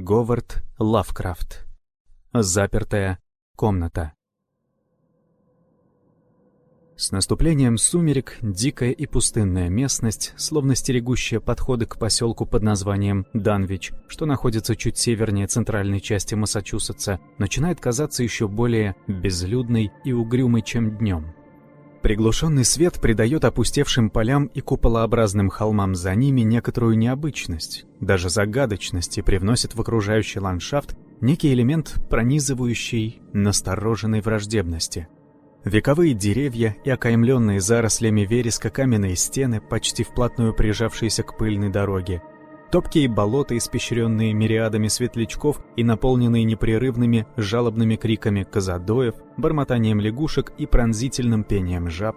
Говард Лавкрафт. Запертая комната. С наступлением сумерек дикая и пустынная местность, словно стерегущая подходы к поселку под названием Данвич, что находится чуть севернее центральной части Массачусетса, начинает казаться еще более безлюдной и угрюмой, чем днем. Приглушенный свет придает опустевшим полям и куполообразным холмам за ними некоторую необычность, даже загадочность и привносит в окружающий ландшафт некий элемент пронизывающей, настороженной враждебности. Вековые деревья и окаймленные зарослями вереска каменные стены, почти вплотную прижавшиеся к пыльной дороге, Топкие болота, испещренные мириадами светлячков и наполненные непрерывными жалобными криками казадоев, бормотанием лягушек и пронзительным пением жаб.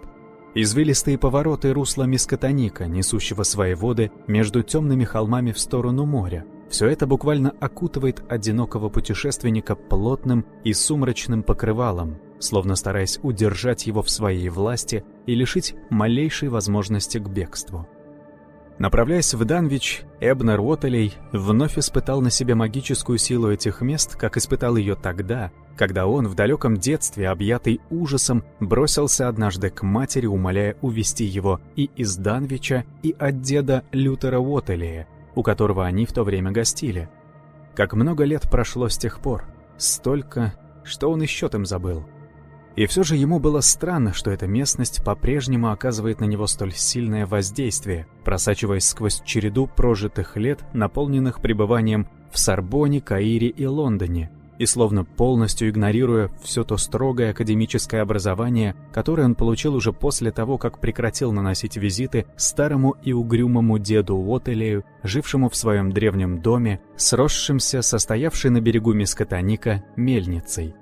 Извилистые повороты русла Мискотоника, несущего свои воды между темными холмами в сторону моря. Все это буквально окутывает одинокого путешественника плотным и сумрачным покрывалом, словно стараясь удержать его в своей власти и лишить малейшей возможности к бегству. Направляясь в Данвич, Эбнер Уоттелей вновь испытал на себе магическую силу этих мест, как испытал ее тогда, когда он в далеком детстве, объятый ужасом, бросился однажды к матери, умоляя увести его и из Данвича, и от деда Лютера Уоттелея, у которого они в то время гостили. Как много лет прошло с тех пор, столько, что он и счетом забыл. И все же ему было странно, что эта местность по-прежнему оказывает на него столь сильное воздействие, просачиваясь сквозь череду прожитых лет, наполненных пребыванием в Сорбоне, Каире и Лондоне, и словно полностью игнорируя все то строгое академическое образование, которое он получил уже после того, как прекратил наносить визиты старому и угрюмому деду Уотелею, жившему в своем древнем доме, сросшимся, состоявшей на берегу Мискотоника, мельницей.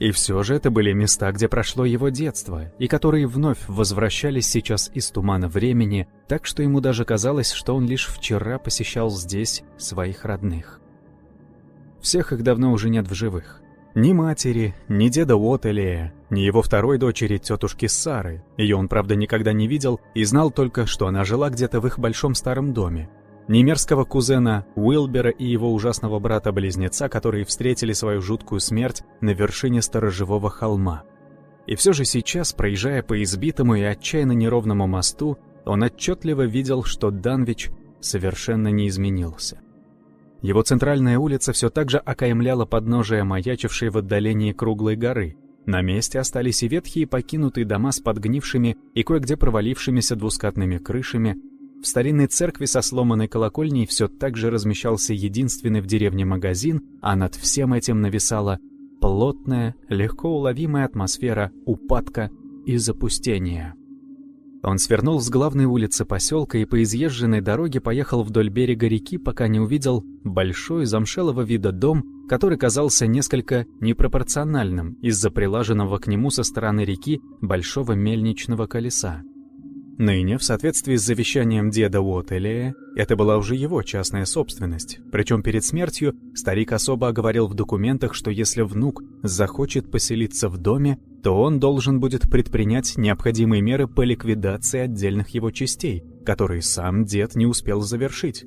И все же это были места, где прошло его детство, и которые вновь возвращались сейчас из тумана времени, так что ему даже казалось, что он лишь вчера посещал здесь своих родных. Всех их давно уже нет в живых. Ни матери, ни деда Уотелия, ни его второй дочери, тетушки Сары. Ее он, правда, никогда не видел и знал только, что она жила где-то в их большом старом доме, Немерского кузена Уилбера и его ужасного брата-близнеца, которые встретили свою жуткую смерть на вершине сторожевого холма. И все же сейчас, проезжая по избитому и отчаянно неровному мосту, он отчетливо видел, что Данвич совершенно не изменился. Его центральная улица все так же окаймляла подножие маячившей в отдалении круглой горы. На месте остались и ветхие покинутые дома с подгнившими и кое-где провалившимися двускатными крышами, в старинной церкви со сломанной колокольней все так же размещался единственный в деревне магазин, а над всем этим нависала плотная, легко уловимая атмосфера упадка и запустения. Он свернул с главной улицы поселка и по изъезженной дороге поехал вдоль берега реки, пока не увидел большой замшелого вида дом, который казался несколько непропорциональным из-за прилаженного к нему со стороны реки большого мельничного колеса. Ныне, в соответствии с завещанием деда Уотелия, это была уже его частная собственность. Причем перед смертью старик особо оговорил в документах, что если внук захочет поселиться в доме, то он должен будет предпринять необходимые меры по ликвидации отдельных его частей, которые сам дед не успел завершить.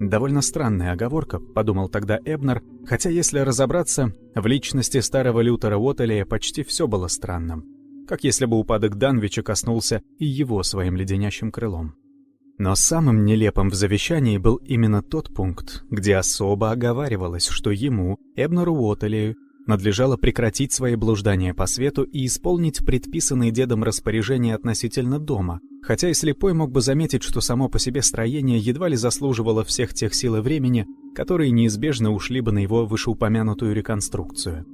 Довольно странная оговорка, подумал тогда Эбнер, хотя если разобраться, в личности старого Лютера Уотелия почти все было странным как если бы упадок Данвича коснулся и его своим леденящим крылом. Но самым нелепым в завещании был именно тот пункт, где особо оговаривалось, что ему, Эбнеру Уоттелею, надлежало прекратить свои блуждания по свету и исполнить предписанные дедом распоряжения относительно дома, хотя и слепой мог бы заметить, что само по себе строение едва ли заслуживало всех тех сил и времени, которые неизбежно ушли бы на его вышеупомянутую реконструкцию.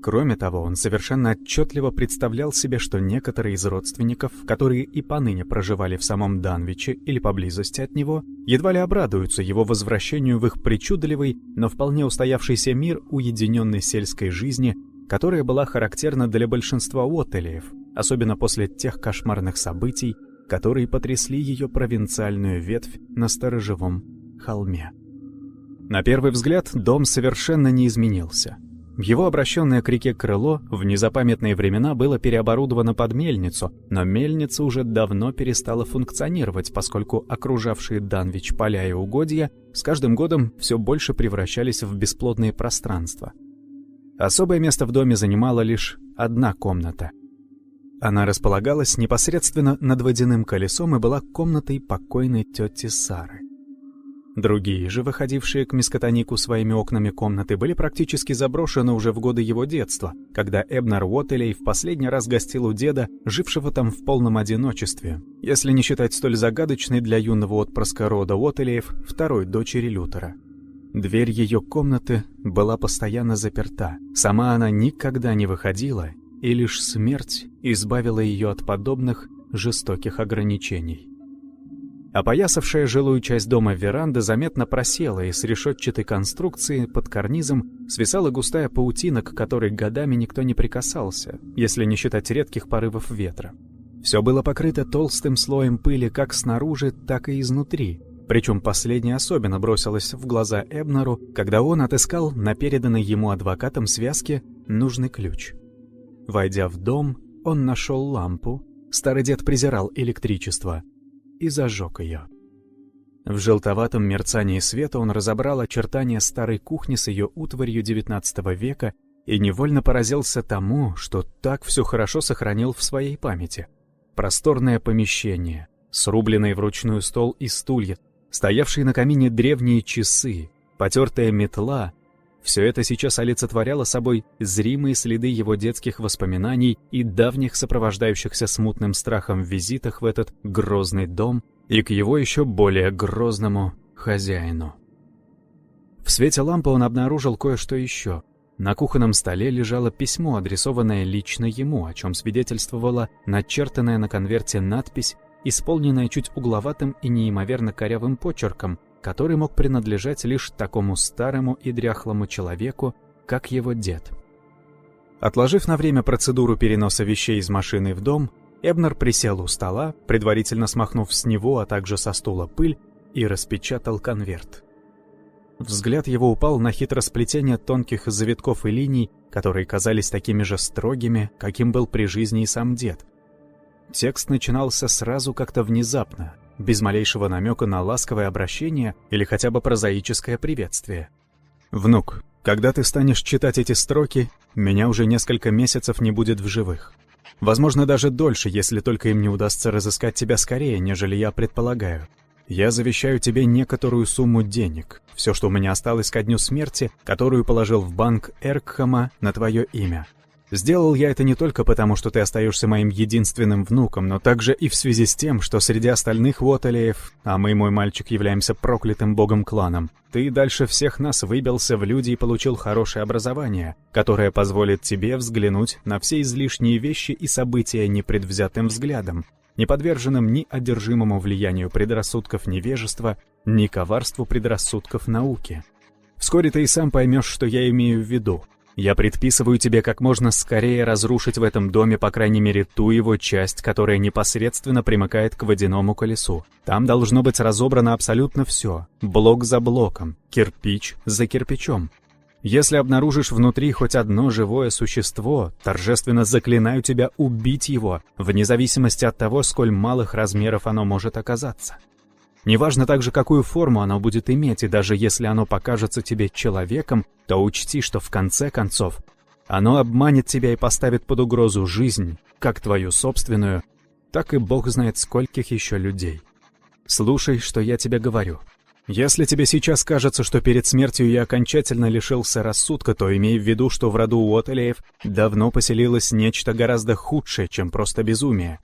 Кроме того, он совершенно отчетливо представлял себе, что некоторые из родственников, которые и поныне проживали в самом Данвиче или поблизости от него, едва ли обрадуются его возвращению в их причудливый, но вполне устоявшийся мир уединенной сельской жизни, которая была характерна для большинства отелеев, особенно после тех кошмарных событий, которые потрясли ее провинциальную ветвь на сторожевом холме. На первый взгляд дом совершенно не изменился — Его обращенное к реке крыло в незапамятные времена было переоборудовано под мельницу, но мельница уже давно перестала функционировать, поскольку окружавшие Данвич поля и угодья с каждым годом все больше превращались в бесплодные пространства. Особое место в доме занимала лишь одна комната. Она располагалась непосредственно над водяным колесом и была комнатой покойной тети Сары. Другие же, выходившие к Мискотонику своими окнами комнаты, были практически заброшены уже в годы его детства, когда Эбнер Уоттелей в последний раз гостил у деда, жившего там в полном одиночестве, если не считать столь загадочной для юного отпрыска рода Уоттелеев второй дочери Лютера. Дверь ее комнаты была постоянно заперта, сама она никогда не выходила, и лишь смерть избавила ее от подобных жестоких ограничений. Опоясавшая жилую часть дома веранда заметно просела, и с решетчатой конструкции под карнизом свисала густая паутина, к которой годами никто не прикасался, если не считать редких порывов ветра. Все было покрыто толстым слоем пыли как снаружи, так и изнутри, причем последнее особенно бросилось в глаза Эбнеру, когда он отыскал на переданной ему адвокатом связке нужный ключ. Войдя в дом, он нашел лампу, старый дед презирал электричество — и зажег ее. В желтоватом мерцании света он разобрал очертания старой кухни с ее утварью XIX века и невольно поразился тому, что так все хорошо сохранил в своей памяти. Просторное помещение, срубленный вручную стол и стулья, стоявшие на камине древние часы, потертая метла — все это сейчас олицетворяло собой зримые следы его детских воспоминаний и давних сопровождающихся смутным страхом визитах в этот грозный дом и к его еще более грозному хозяину. В свете лампы он обнаружил кое-что еще. На кухонном столе лежало письмо, адресованное лично ему, о чем свидетельствовала начертанная на конверте надпись, исполненная чуть угловатым и неимоверно корявым почерком, который мог принадлежать лишь такому старому и дряхлому человеку, как его дед. Отложив на время процедуру переноса вещей из машины в дом, Эбнер присел у стола, предварительно смахнув с него, а также со стула пыль, и распечатал конверт. Взгляд его упал на хитросплетение тонких завитков и линий, которые казались такими же строгими, каким был при жизни и сам дед. Текст начинался сразу как-то внезапно, без малейшего намека на ласковое обращение или хотя бы прозаическое приветствие. «Внук, когда ты станешь читать эти строки, меня уже несколько месяцев не будет в живых. Возможно, даже дольше, если только им не удастся разыскать тебя скорее, нежели я предполагаю. Я завещаю тебе некоторую сумму денег, все, что у меня осталось ко дню смерти, которую положил в банк Эркхама на твое имя. Сделал я это не только потому, что ты остаешься моим единственным внуком, но также и в связи с тем, что среди остальных Воталеев, а мы, мой мальчик, являемся проклятым богом-кланом, ты дальше всех нас выбился в люди и получил хорошее образование, которое позволит тебе взглянуть на все излишние вещи и события непредвзятым взглядом, не подверженным ни одержимому влиянию предрассудков невежества, ни коварству предрассудков науки. Вскоре ты и сам поймешь, что я имею в виду — я предписываю тебе как можно скорее разрушить в этом доме, по крайней мере, ту его часть, которая непосредственно примыкает к водяному колесу. Там должно быть разобрано абсолютно все, блок за блоком, кирпич за кирпичом. Если обнаружишь внутри хоть одно живое существо, торжественно заклинаю тебя убить его, вне зависимости от того, сколь малых размеров оно может оказаться. Неважно также, какую форму оно будет иметь, и даже если оно покажется тебе человеком, то учти, что в конце концов оно обманет тебя и поставит под угрозу жизнь, как твою собственную, так и бог знает скольких еще людей. Слушай, что я тебе говорю. Если тебе сейчас кажется, что перед смертью я окончательно лишился рассудка, то имей в виду, что в роду Уотелеев давно поселилось нечто гораздо худшее, чем просто безумие.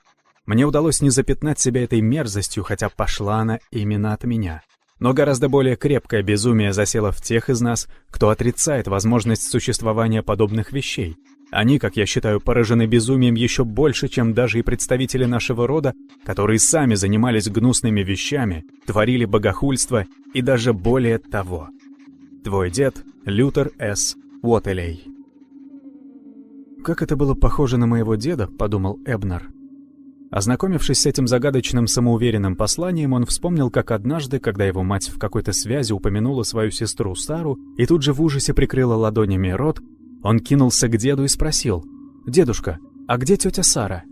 Мне удалось не запятнать себя этой мерзостью, хотя пошла она именно от меня. Но гораздо более крепкое безумие засело в тех из нас, кто отрицает возможность существования подобных вещей. Они, как я считаю, поражены безумием еще больше, чем даже и представители нашего рода, которые сами занимались гнусными вещами, творили богохульство и даже более того. Твой дед Лютер С. Уотелей. «Как это было похоже на моего деда», — подумал Эбнер. Ознакомившись с этим загадочным самоуверенным посланием, он вспомнил, как однажды, когда его мать в какой-то связи упомянула свою сестру Сару и тут же в ужасе прикрыла ладонями рот, Он кинулся к деду и спросил, «Дедушка, а где тетя Сара?»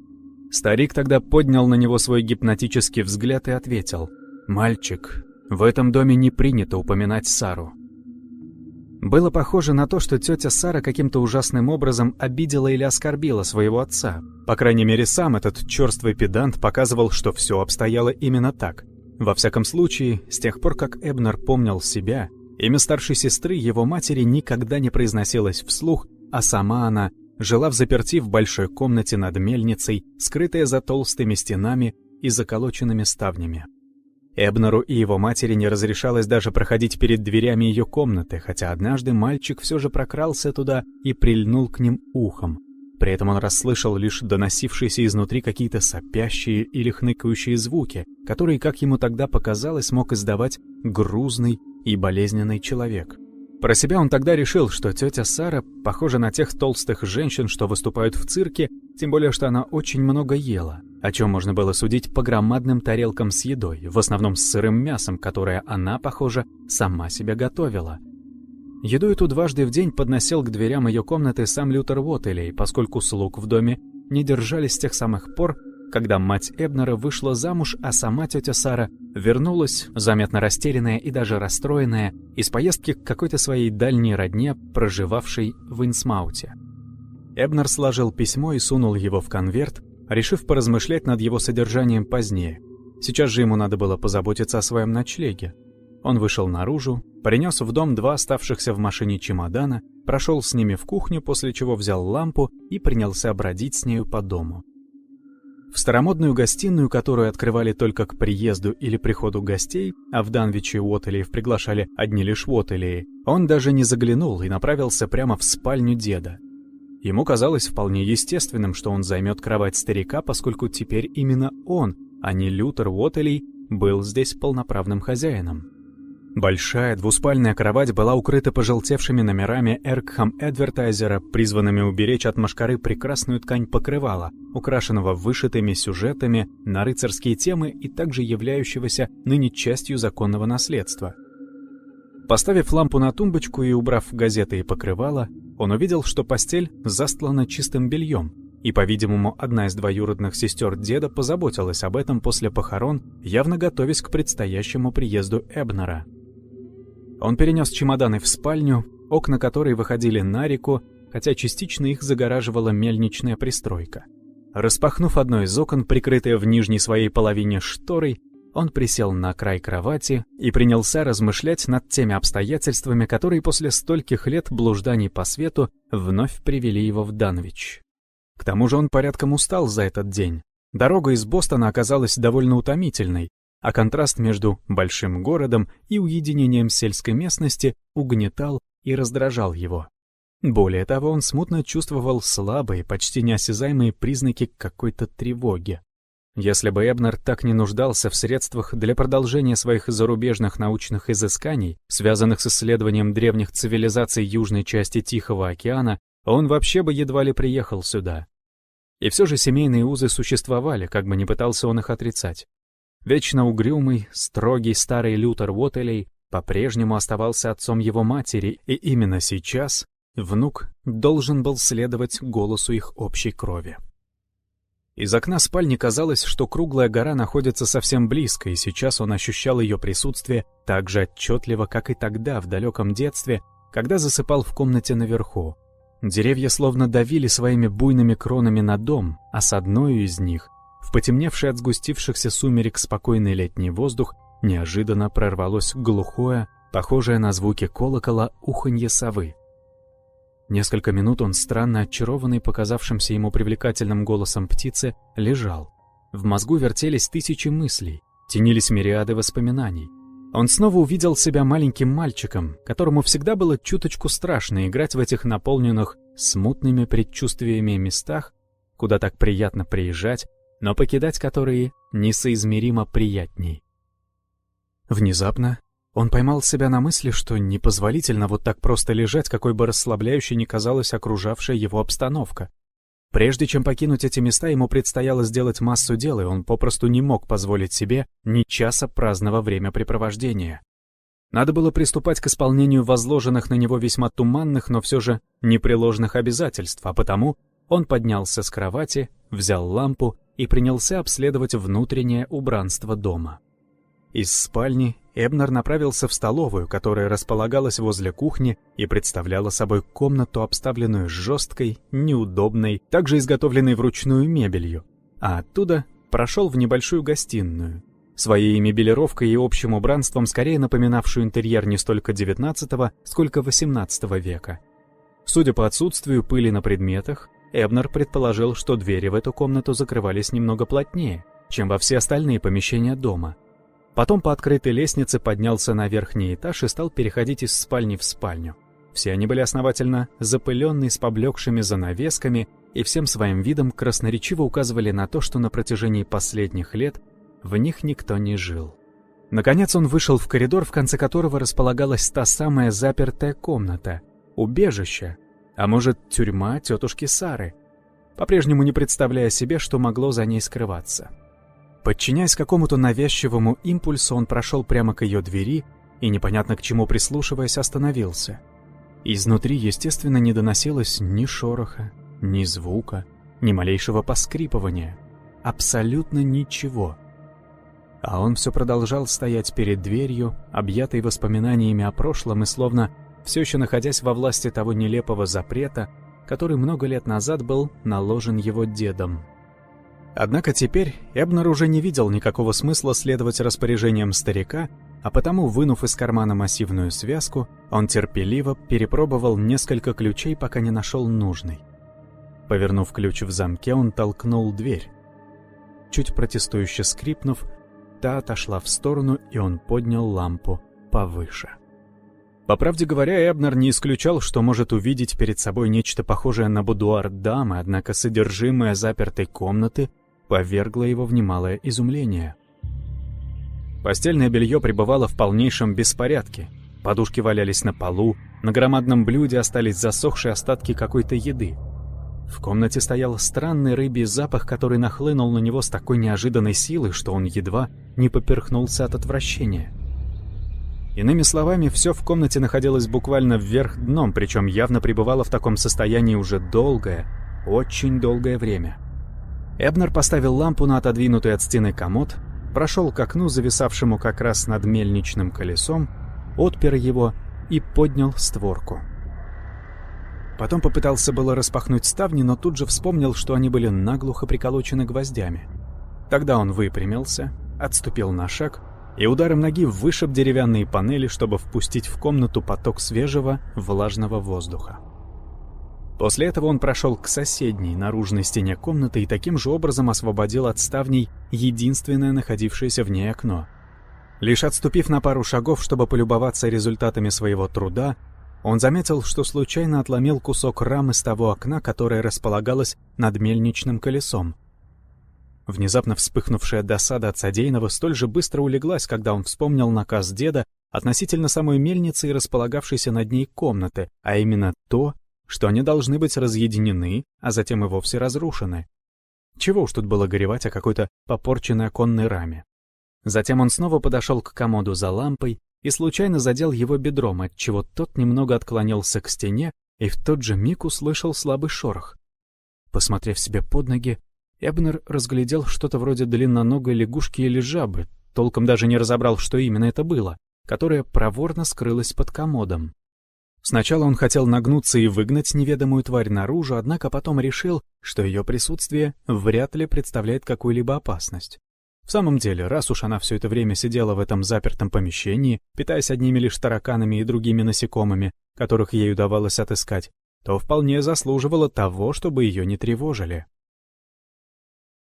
Старик тогда поднял на него свой гипнотический взгляд и ответил, «Мальчик, в этом доме не принято упоминать Сару». Было похоже на то, что тетя Сара каким-то ужасным образом обидела или оскорбила своего отца. По крайней мере, сам этот черствый педант показывал, что все обстояло именно так. Во всяком случае, с тех пор, как Эбнер помнил себя, имя старшей сестры его матери никогда не произносилось вслух, а сама она жила в заперти в большой комнате над мельницей, скрытая за толстыми стенами и заколоченными ставнями. Эбнеру и его матери не разрешалось даже проходить перед дверями ее комнаты, хотя однажды мальчик все же прокрался туда и прильнул к ним ухом. При этом он расслышал лишь доносившиеся изнутри какие-то сопящие или хныкающие звуки, которые, как ему тогда показалось, мог издавать грузный и болезненный человек. Про себя он тогда решил, что тетя Сара похожа на тех толстых женщин, что выступают в цирке, тем более что она очень много ела о чем можно было судить по громадным тарелкам с едой, в основном с сырым мясом, которое она, похоже, сама себе готовила. Еду эту дважды в день подносил к дверям ее комнаты сам Лютер Уоттелей, поскольку слуг в доме не держались с тех самых пор, когда мать Эбнера вышла замуж, а сама тетя Сара вернулась, заметно растерянная и даже расстроенная, из поездки к какой-то своей дальней родне, проживавшей в Инсмауте. Эбнер сложил письмо и сунул его в конверт, решив поразмышлять над его содержанием позднее. Сейчас же ему надо было позаботиться о своем ночлеге. Он вышел наружу, принес в дом два оставшихся в машине чемодана, прошел с ними в кухню, после чего взял лампу и принялся бродить с нею по дому. В старомодную гостиную, которую открывали только к приезду или приходу гостей, а в Данвиче Уоттелиев приглашали одни лишь Уоттелии, он даже не заглянул и направился прямо в спальню деда. Ему казалось вполне естественным, что он займет кровать старика, поскольку теперь именно он, а не Лютер Уоттелей, был здесь полноправным хозяином. Большая двуспальная кровать была укрыта пожелтевшими номерами Эркхам Эдвертайзера, призванными уберечь от машкары прекрасную ткань покрывала, украшенного вышитыми сюжетами на рыцарские темы и также являющегося ныне частью законного наследства. Поставив лампу на тумбочку и убрав газеты и покрывало, он увидел, что постель застлана чистым бельем, и, по-видимому, одна из двоюродных сестер деда позаботилась об этом после похорон, явно готовясь к предстоящему приезду Эбнера. Он перенес чемоданы в спальню, окна которой выходили на реку, хотя частично их загораживала мельничная пристройка. Распахнув одно из окон, прикрытое в нижней своей половине шторой, он присел на край кровати и принялся размышлять над теми обстоятельствами, которые после стольких лет блужданий по свету вновь привели его в Данвич. К тому же он порядком устал за этот день. Дорога из Бостона оказалась довольно утомительной, а контраст между большим городом и уединением сельской местности угнетал и раздражал его. Более того, он смутно чувствовал слабые, почти неосязаемые признаки какой-то тревоги. Если бы Эбнер так не нуждался в средствах для продолжения своих зарубежных научных изысканий, связанных с исследованием древних цивилизаций южной части Тихого океана, он вообще бы едва ли приехал сюда. И все же семейные узы существовали, как бы не пытался он их отрицать. Вечно угрюмый, строгий старый Лютер Уоттелей по-прежнему оставался отцом его матери, и именно сейчас внук должен был следовать голосу их общей крови. Из окна спальни казалось, что круглая гора находится совсем близко, и сейчас он ощущал ее присутствие так же отчетливо, как и тогда, в далеком детстве, когда засыпал в комнате наверху. Деревья словно давили своими буйными кронами на дом, а с одной из них, в потемневший от сгустившихся сумерек спокойный летний воздух, неожиданно прорвалось глухое, похожее на звуки колокола, уханье совы. Несколько минут он, странно очарованный показавшимся ему привлекательным голосом птицы, лежал. В мозгу вертелись тысячи мыслей, тянились мириады воспоминаний. Он снова увидел себя маленьким мальчиком, которому всегда было чуточку страшно играть в этих наполненных смутными предчувствиями местах, куда так приятно приезжать, но покидать которые несоизмеримо приятней. Внезапно он поймал себя на мысли, что непозволительно вот так просто лежать, какой бы расслабляющей ни казалась окружавшая его обстановка. Прежде чем покинуть эти места, ему предстояло сделать массу дел, и он попросту не мог позволить себе ни часа праздного времяпрепровождения. Надо было приступать к исполнению возложенных на него весьма туманных, но все же непреложных обязательств, а потому он поднялся с кровати, взял лампу и принялся обследовать внутреннее убранство дома. Из спальни Эбнер направился в столовую, которая располагалась возле кухни и представляла собой комнату, обставленную жесткой, неудобной, также изготовленной вручную мебелью, а оттуда прошел в небольшую гостиную, своей мебелировкой и общим убранством скорее напоминавшую интерьер не столько XIX, сколько XVIII века. Судя по отсутствию пыли на предметах, Эбнер предположил, что двери в эту комнату закрывались немного плотнее, чем во все остальные помещения дома. Потом по открытой лестнице поднялся на верхний этаж и стал переходить из спальни в спальню. Все они были основательно запыленные с поблекшими занавесками и всем своим видом красноречиво указывали на то, что на протяжении последних лет в них никто не жил. Наконец он вышел в коридор, в конце которого располагалась та самая запертая комната, убежище, а может, тюрьма тетушки Сары, по-прежнему не представляя себе, что могло за ней скрываться. Подчиняясь какому-то навязчивому импульсу, он прошел прямо к ее двери и, непонятно к чему прислушиваясь, остановился. Изнутри, естественно, не доносилось ни шороха, ни звука, ни малейшего поскрипывания. Абсолютно ничего. А он все продолжал стоять перед дверью, объятый воспоминаниями о прошлом и словно все еще находясь во власти того нелепого запрета, который много лет назад был наложен его дедом. Однако теперь Эбнер уже не видел никакого смысла следовать распоряжениям старика, а потому, вынув из кармана массивную связку, он терпеливо перепробовал несколько ключей, пока не нашел нужный. Повернув ключ в замке, он толкнул дверь. Чуть протестующе скрипнув, та отошла в сторону, и он поднял лампу повыше. По правде говоря, Эбнер не исключал, что может увидеть перед собой нечто похожее на будуар дамы, однако содержимое запертой комнаты повергло его в немалое изумление. Постельное белье пребывало в полнейшем беспорядке. Подушки валялись на полу, на громадном блюде остались засохшие остатки какой-то еды. В комнате стоял странный рыбий запах, который нахлынул на него с такой неожиданной силой, что он едва не поперхнулся от отвращения. Иными словами, все в комнате находилось буквально вверх дном, причем явно пребывало в таком состоянии уже долгое, очень долгое время. Эбнер поставил лампу на отодвинутый от стены комод, прошел к окну, зависавшему как раз над мельничным колесом, отпер его и поднял створку. Потом попытался было распахнуть ставни, но тут же вспомнил, что они были наглухо приколочены гвоздями. Тогда он выпрямился, отступил на шаг и ударом ноги вышиб деревянные панели, чтобы впустить в комнату поток свежего, влажного воздуха. После этого он прошел к соседней наружной стене комнаты и таким же образом освободил от ставней единственное находившееся в ней окно. Лишь отступив на пару шагов, чтобы полюбоваться результатами своего труда, он заметил, что случайно отломил кусок рамы с того окна, которое располагалось над мельничным колесом. Внезапно вспыхнувшая досада от содеянного столь же быстро улеглась, когда он вспомнил наказ деда относительно самой мельницы и располагавшейся над ней комнаты, а именно то, что они должны быть разъединены, а затем и вовсе разрушены. Чего уж тут было горевать о какой-то попорченной оконной раме. Затем он снова подошел к комоду за лампой и случайно задел его бедром, отчего тот немного отклонился к стене и в тот же миг услышал слабый шорох. Посмотрев себе под ноги, Эбнер разглядел что-то вроде длинноногой лягушки или жабы, толком даже не разобрал, что именно это было, которое проворно скрылось под комодом. Сначала он хотел нагнуться и выгнать неведомую тварь наружу, однако потом решил, что ее присутствие вряд ли представляет какую-либо опасность. В самом деле, раз уж она все это время сидела в этом запертом помещении, питаясь одними лишь тараканами и другими насекомыми, которых ей удавалось отыскать, то вполне заслуживала того, чтобы ее не тревожили.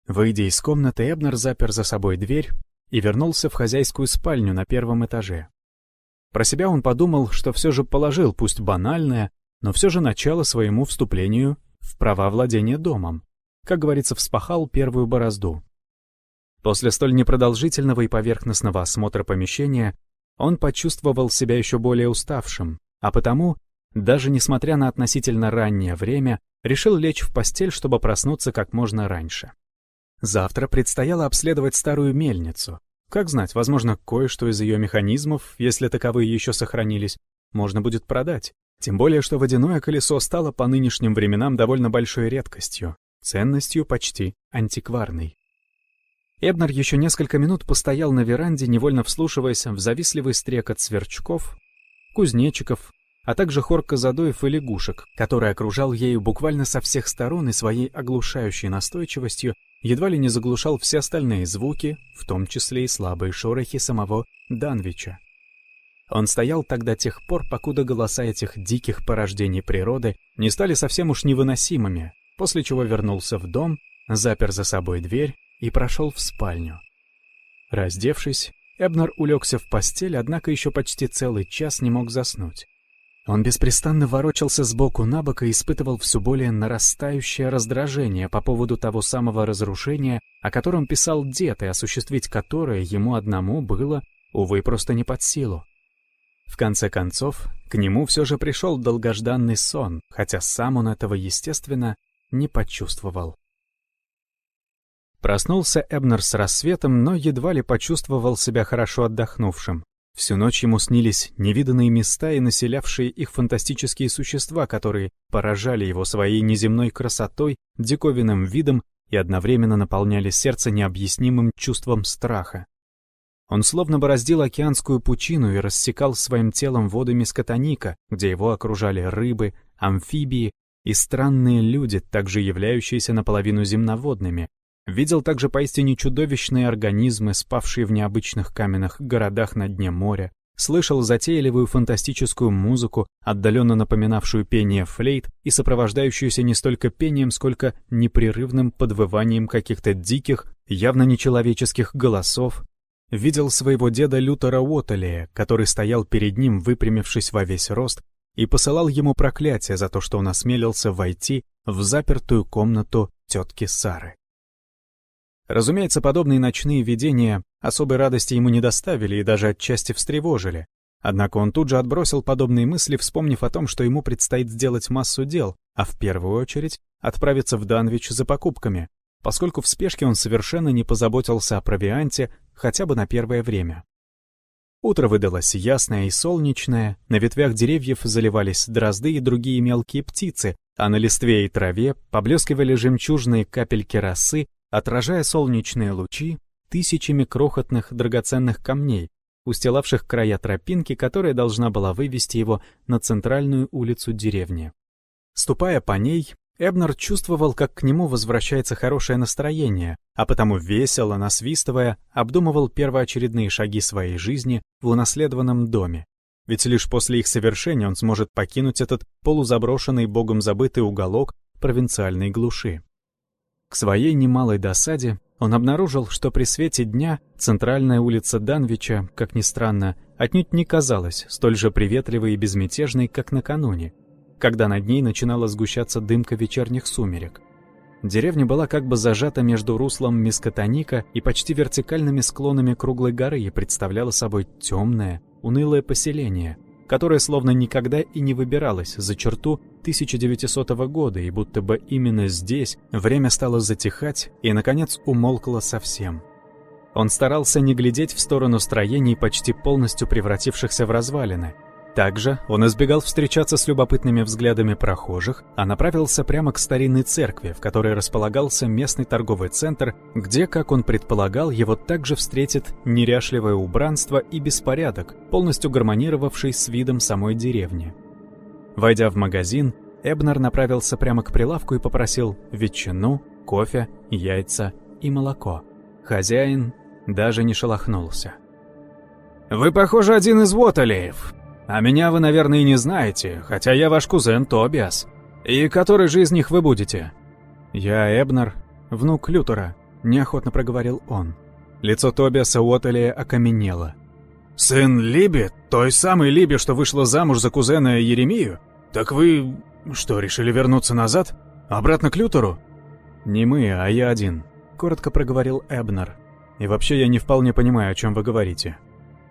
Выйдя из комнаты, Эбнер запер за собой дверь и вернулся в хозяйскую спальню на первом этаже. Про себя он подумал, что все же положил, пусть банальное, но все же начало своему вступлению в права владения домом. Как говорится, вспахал первую борозду. После столь непродолжительного и поверхностного осмотра помещения он почувствовал себя еще более уставшим, а потому, даже несмотря на относительно раннее время, решил лечь в постель, чтобы проснуться как можно раньше. Завтра предстояло обследовать старую мельницу. Как знать, возможно, кое-что из ее механизмов, если таковые еще сохранились, можно будет продать. Тем более, что водяное колесо стало по нынешним временам довольно большой редкостью, ценностью почти антикварной. Эбнер еще несколько минут постоял на веранде, невольно вслушиваясь в завистливый стрекот сверчков, кузнечиков, а также хор козадоев и лягушек, который окружал ею буквально со всех сторон и своей оглушающей настойчивостью едва ли не заглушал все остальные звуки, в том числе и слабые шорохи самого Данвича. Он стоял тогда тех пор, покуда голоса этих диких порождений природы не стали совсем уж невыносимыми, после чего вернулся в дом, запер за собой дверь и прошел в спальню. Раздевшись, Эбнер улегся в постель, однако еще почти целый час не мог заснуть. Он беспрестанно ворочался сбоку на бок и испытывал все более нарастающее раздражение по поводу того самого разрушения, о котором писал дед, и осуществить которое ему одному было, увы, просто не под силу. В конце концов, к нему все же пришел долгожданный сон, хотя сам он этого, естественно, не почувствовал. Проснулся Эбнер с рассветом, но едва ли почувствовал себя хорошо отдохнувшим. Всю ночь ему снились невиданные места и населявшие их фантастические существа, которые поражали его своей неземной красотой, диковинным видом и одновременно наполняли сердце необъяснимым чувством страха. Он словно бороздил океанскую пучину и рассекал своим телом водами скотоника, где его окружали рыбы, амфибии и странные люди, также являющиеся наполовину земноводными, Видел также поистине чудовищные организмы, спавшие в необычных каменных городах на дне моря. Слышал затейливую фантастическую музыку, отдаленно напоминавшую пение флейт и сопровождающуюся не столько пением, сколько непрерывным подвыванием каких-то диких, явно нечеловеческих голосов. Видел своего деда Лютера Уоталея, который стоял перед ним, выпрямившись во весь рост, и посылал ему проклятие за то, что он осмелился войти в запертую комнату тетки Сары. Разумеется, подобные ночные видения особой радости ему не доставили и даже отчасти встревожили. Однако он тут же отбросил подобные мысли, вспомнив о том, что ему предстоит сделать массу дел, а в первую очередь отправиться в Данвич за покупками, поскольку в спешке он совершенно не позаботился о провианте хотя бы на первое время. Утро выдалось ясное и солнечное, на ветвях деревьев заливались дрозды и другие мелкие птицы, а на листве и траве поблескивали жемчужные капельки росы, отражая солнечные лучи тысячами крохотных драгоценных камней, устилавших края тропинки, которая должна была вывести его на центральную улицу деревни. Ступая по ней, Эбнер чувствовал, как к нему возвращается хорошее настроение, а потому весело, насвистывая, обдумывал первоочередные шаги своей жизни в унаследованном доме. Ведь лишь после их совершения он сможет покинуть этот полузаброшенный, богом забытый уголок провинциальной глуши. К своей немалой досаде он обнаружил, что при свете дня центральная улица Данвича, как ни странно, отнюдь не казалась столь же приветливой и безмятежной, как накануне, когда над ней начинала сгущаться дымка вечерних сумерек. Деревня была как бы зажата между руслом Мискотоника и почти вертикальными склонами круглой горы и представляла собой темное, унылое поселение, которое словно никогда и не выбиралось за черту 1900 года, и будто бы именно здесь время стало затихать и, наконец, умолкло совсем. Он старался не глядеть в сторону строений, почти полностью превратившихся в развалины, также он избегал встречаться с любопытными взглядами прохожих, а направился прямо к старинной церкви, в которой располагался местный торговый центр, где, как он предполагал, его также встретит неряшливое убранство и беспорядок, полностью гармонировавший с видом самой деревни. Войдя в магазин, Эбнер направился прямо к прилавку и попросил ветчину, кофе, яйца и молоко. Хозяин даже не шелохнулся. «Вы, похоже, один из Воталеев», а меня вы, наверное, и не знаете, хотя я ваш кузен Тобиас. И который же из них вы будете?» «Я Эбнер, внук Лютера», — неохотно проговорил он. Лицо Тобиаса Уоттелия окаменело. «Сын Либи? Той самой Либи, что вышла замуж за кузена Еремию? Так вы... что, решили вернуться назад? Обратно к Лютеру?» «Не мы, а я один», — коротко проговорил Эбнер. «И вообще я не вполне понимаю, о чем вы говорите».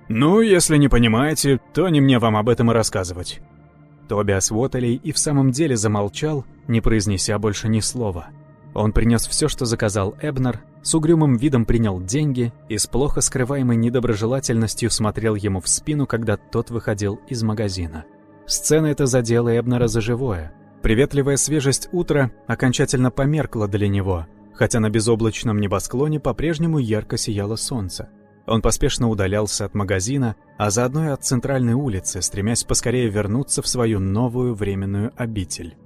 «Ну, если не понимаете, то не мне вам об этом и рассказывать». Тобиас Уоттелей и в самом деле замолчал, не произнеся больше ни слова. Он принес все, что заказал Эбнер, с угрюмым видом принял деньги и с плохо скрываемой недоброжелательностью смотрел ему в спину, когда тот выходил из магазина. Сцена эта задела Эбнера за живое. Приветливая свежесть утра окончательно померкла для него, хотя на безоблачном небосклоне по-прежнему ярко сияло солнце. Он поспешно удалялся от магазина, а заодно и от центральной улицы, стремясь поскорее вернуться в свою новую временную обитель.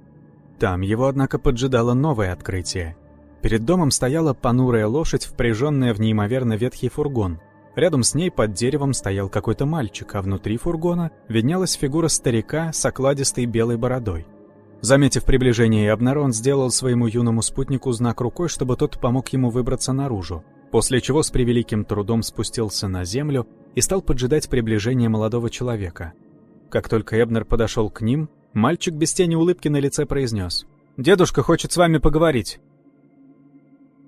Там его, однако, поджидало новое открытие. Перед домом стояла понурая лошадь, впряженная в неимоверно ветхий фургон. Рядом с ней под деревом стоял какой-то мальчик, а внутри фургона виднелась фигура старика с окладистой белой бородой. Заметив приближение Эбнера, сделал своему юному спутнику знак рукой, чтобы тот помог ему выбраться наружу, после чего с превеликим трудом спустился на землю и стал поджидать приближения молодого человека. Как только Эбнер подошел к ним, Мальчик без тени улыбки на лице произнес. «Дедушка хочет с вами поговорить».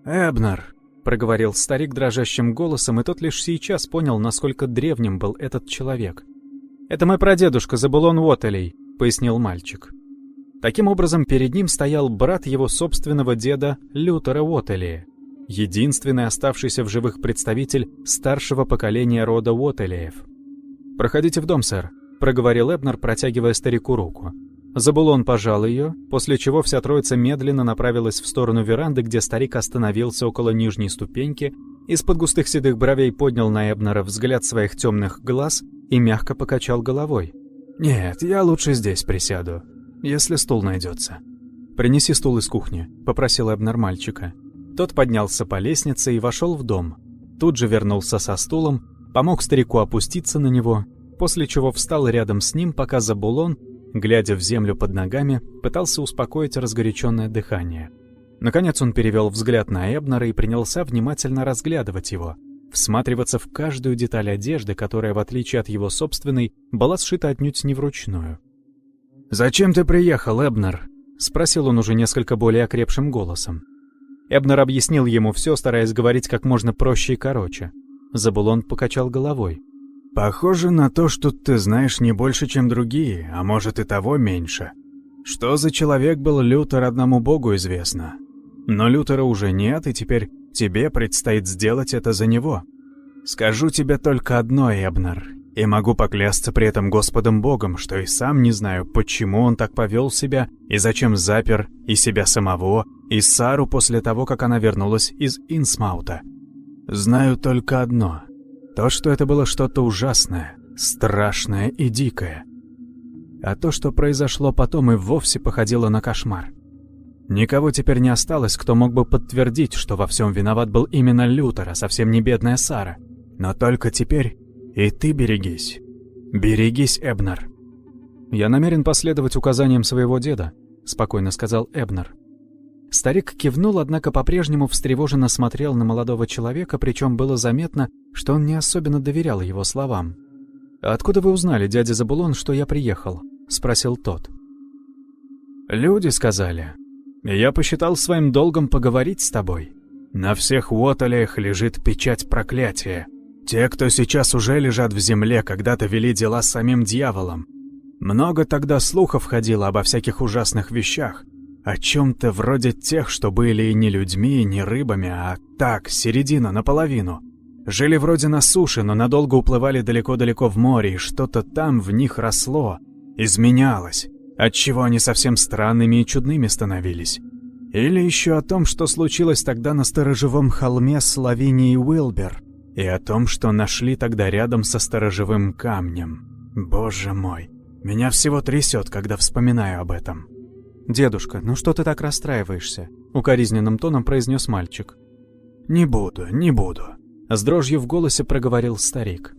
«Эбнер», — проговорил старик дрожащим голосом, и тот лишь сейчас понял, насколько древним был этот человек. «Это мой прадедушка Забулон Уотелей», — пояснил мальчик. Таким образом, перед ним стоял брат его собственного деда Лютера Уотелия, единственный оставшийся в живых представитель старшего поколения рода Уотелеев. «Проходите в дом, сэр», проговорил Эбнер, протягивая старику руку. Забулон пожал ее, после чего вся троица медленно направилась в сторону веранды, где старик остановился около нижней ступеньки, из-под густых седых бровей поднял на Эбнера взгляд своих темных глаз и мягко покачал головой. «Нет, я лучше здесь присяду, если стул найдется». «Принеси стул из кухни», — попросил Эбнер мальчика. Тот поднялся по лестнице и вошел в дом. Тут же вернулся со стулом, помог старику опуститься на него после чего встал рядом с ним, пока Забулон, глядя в землю под ногами, пытался успокоить разгоряченное дыхание. Наконец он перевел взгляд на Эбнера и принялся внимательно разглядывать его, всматриваться в каждую деталь одежды, которая, в отличие от его собственной, была сшита отнюдь не вручную. «Зачем ты приехал, Эбнер?» — спросил он уже несколько более окрепшим голосом. Эбнер объяснил ему все, стараясь говорить как можно проще и короче. Забулон покачал головой. Похоже на то, что ты знаешь не больше, чем другие, а может и того меньше. Что за человек был Лютер, одному богу известно. Но Лютера уже нет, и теперь тебе предстоит сделать это за него. Скажу тебе только одно, Эбнер, и могу поклясться при этом Господом Богом, что и сам не знаю, почему он так повел себя, и зачем запер и себя самого, и Сару после того, как она вернулась из Инсмаута. Знаю только одно — то, что это было что-то ужасное, страшное и дикое. А то, что произошло потом, и вовсе походило на кошмар. Никого теперь не осталось, кто мог бы подтвердить, что во всем виноват был именно Лютер, а совсем не бедная Сара. Но только теперь и ты берегись. Берегись, Эбнер. «Я намерен последовать указаниям своего деда», — спокойно сказал Эбнер. Старик кивнул, однако по-прежнему встревоженно смотрел на молодого человека, причем было заметно, что он не особенно доверял его словам. «Откуда вы узнали, дядя Забулон, что я приехал?» — спросил тот. «Люди сказали. Я посчитал своим долгом поговорить с тобой. На всех Уоталях лежит печать проклятия. Те, кто сейчас уже лежат в земле, когда-то вели дела с самим дьяволом. Много тогда слухов ходило обо всяких ужасных вещах, о чем-то вроде тех, что были и не людьми, и не рыбами, а так, середина, наполовину. Жили вроде на суше, но надолго уплывали далеко-далеко в море, и что-то там в них росло, изменялось, отчего они совсем странными и чудными становились. Или еще о том, что случилось тогда на сторожевом холме с Лавинией Уилбер, и о том, что нашли тогда рядом со сторожевым камнем. Боже мой, меня всего трясет, когда вспоминаю об этом. «Дедушка, ну что ты так расстраиваешься?» — укоризненным тоном произнес мальчик. «Не буду, не буду», — с дрожью в голосе проговорил старик.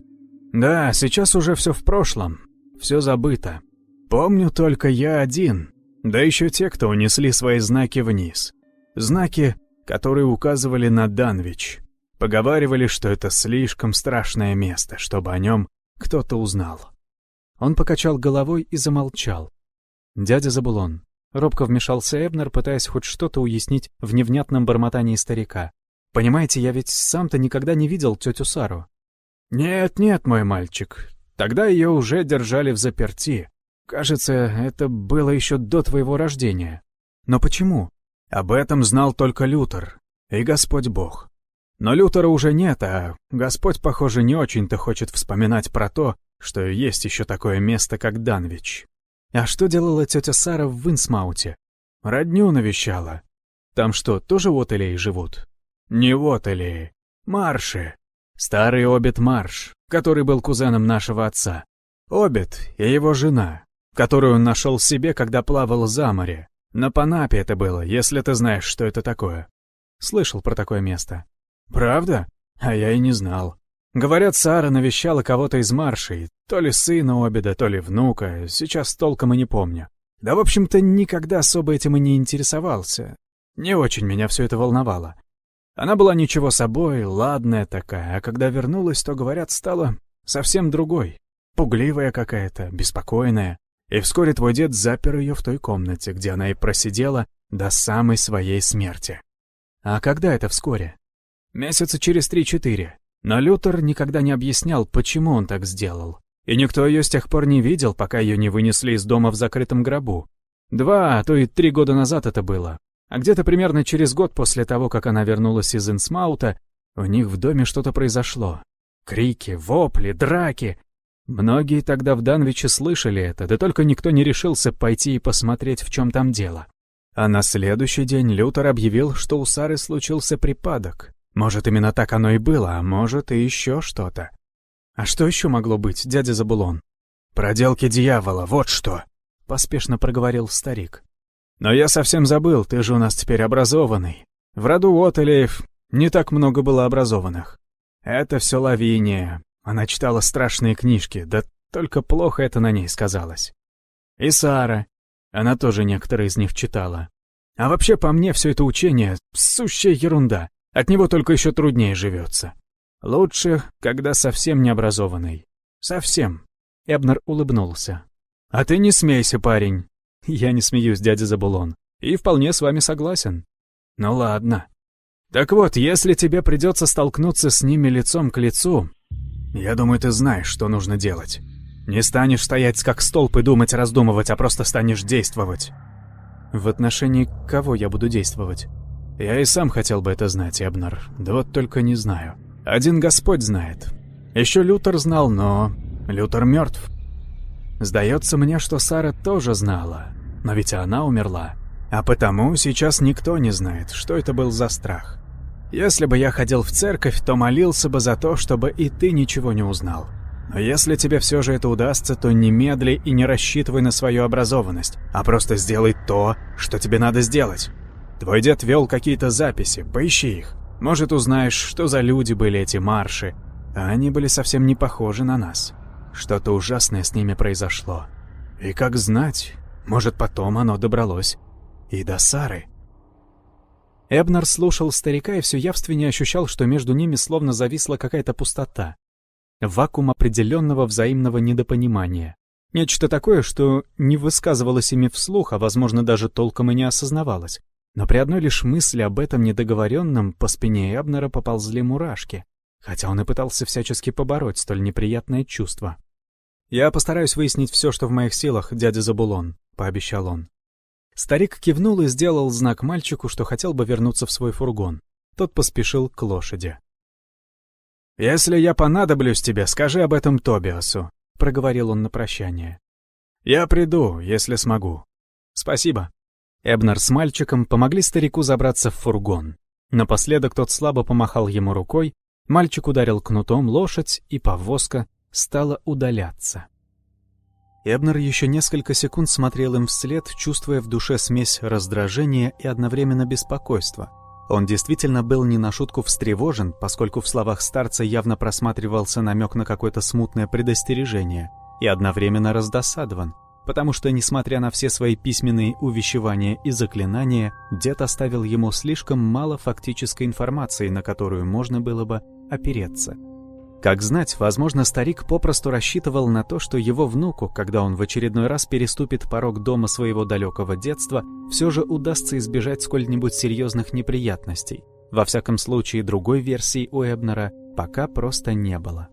«Да, сейчас уже все в прошлом, все забыто. Помню только я один, да еще те, кто унесли свои знаки вниз. Знаки, которые указывали на Данвич. Поговаривали, что это слишком страшное место, чтобы о нем кто-то узнал». Он покачал головой и замолчал. «Дядя Забулон, Робко вмешался Эбнер, пытаясь хоть что-то уяснить в невнятном бормотании старика. «Понимаете, я ведь сам-то никогда не видел тетю Сару». «Нет-нет, мой мальчик, тогда ее уже держали в заперти. Кажется, это было еще до твоего рождения». «Но почему?» Об этом знал только Лютер и Господь Бог. Но Лютера уже нет, а Господь, похоже, не очень-то хочет вспоминать про то, что есть еще такое место, как Данвич. А что делала тетя Сара в Винсмауте? Родню навещала. Там что, тоже Уотелей живут? Не Уотелей, Марши. Старый Обет Марш, который был кузеном нашего отца. Обет и его жена, которую он нашел себе, когда плавал за море. На Панапе это было, если ты знаешь, что это такое. Слышал про такое место. Правда? А я и не знал. Говорят, Сара навещала кого-то из маршей, то ли сына Обеда, то ли внука, сейчас толком и не помню. Да, в общем-то, никогда особо этим и не интересовался. Не очень меня все это волновало. Она была ничего собой, ладная такая, а когда вернулась, то, говорят, стала совсем другой. Пугливая какая-то, беспокойная. И вскоре твой дед запер ее в той комнате, где она и просидела до самой своей смерти. А когда это вскоре? Месяца через три-четыре. Но Лютер никогда не объяснял, почему он так сделал. И никто ее с тех пор не видел, пока ее не вынесли из дома в закрытом гробу. Два, а то и три года назад это было. А где-то примерно через год после того, как она вернулась из Инсмаута, у них в доме что-то произошло. Крики, вопли, драки. Многие тогда в Данвиче слышали это, да только никто не решился пойти и посмотреть, в чем там дело. А на следующий день Лютер объявил, что у Сары случился припадок. Может, именно так оно и было, а может, и еще что-то. А что еще могло быть, дядя Забулон? «Проделки дьявола, вот что!» — поспешно проговорил старик. Но я совсем забыл, ты же у нас теперь образованный. В роду Уотелеев не так много было образованных. Это все Лавиния. Она читала страшные книжки, да только плохо это на ней сказалось. И Сара. Она тоже некоторые из них читала. А вообще, по мне, все это учение — сущая ерунда. От него только еще труднее живется. Лучше, когда совсем необразованный. Совсем. Эбнер улыбнулся. «А ты не смейся, парень. Я не смеюсь, дядя Забулон. И вполне с вами согласен. Ну ладно. Так вот, если тебе придется столкнуться с ними лицом к лицу, я думаю, ты знаешь, что нужно делать. Не станешь стоять как столб и думать, раздумывать, а просто станешь действовать. В отношении кого я буду действовать? Я и сам хотел бы это знать, Эбнер. Да вот только не знаю. Один Господь знает. Еще Лютер знал, но... Лютер мертв. Сдается мне, что Сара тоже знала, но ведь она умерла. А потому сейчас никто не знает, что это был за страх. Если бы я ходил в церковь, то молился бы за то, чтобы и ты ничего не узнал. Но если тебе все же это удастся, то не медли и не рассчитывай на свою образованность, а просто сделай то, что тебе надо сделать. Твой дед вел какие-то записи, поищи их. Может, узнаешь, что за люди были эти марши, а они были совсем не похожи на нас. Что-то ужасное с ними произошло. И как знать, может, потом оно добралось и до Сары. Эбнер слушал старика и все явственнее ощущал, что между ними словно зависла какая-то пустота. Вакуум определенного взаимного недопонимания. Нечто такое, что не высказывалось ими вслух, а, возможно, даже толком и не осознавалось. Но при одной лишь мысли об этом недоговоренном по спине Эбнера поползли мурашки хотя он и пытался всячески побороть столь неприятное чувство. «Я постараюсь выяснить все, что в моих силах, дядя Забулон», — пообещал он. Старик кивнул и сделал знак мальчику, что хотел бы вернуться в свой фургон. Тот поспешил к лошади. «Если я понадоблюсь тебе, скажи об этом Тобиасу», — проговорил он на прощание. «Я приду, если смогу». «Спасибо». Эбнер с мальчиком помогли старику забраться в фургон. Напоследок тот слабо помахал ему рукой, Мальчик ударил кнутом лошадь, и повозка стала удаляться. Эбнер еще несколько секунд смотрел им вслед, чувствуя в душе смесь раздражения и одновременно беспокойства. Он действительно был не на шутку встревожен, поскольку в словах старца явно просматривался намек на какое-то смутное предостережение, и одновременно раздосадован, потому что, несмотря на все свои письменные увещевания и заклинания, дед оставил ему слишком мало фактической информации, на которую можно было бы опереться. Как знать, возможно, старик попросту рассчитывал на то, что его внуку, когда он в очередной раз переступит порог дома своего далекого детства, все же удастся избежать сколь-нибудь серьезных неприятностей. Во всяком случае, другой версии у Эбнера пока просто не было.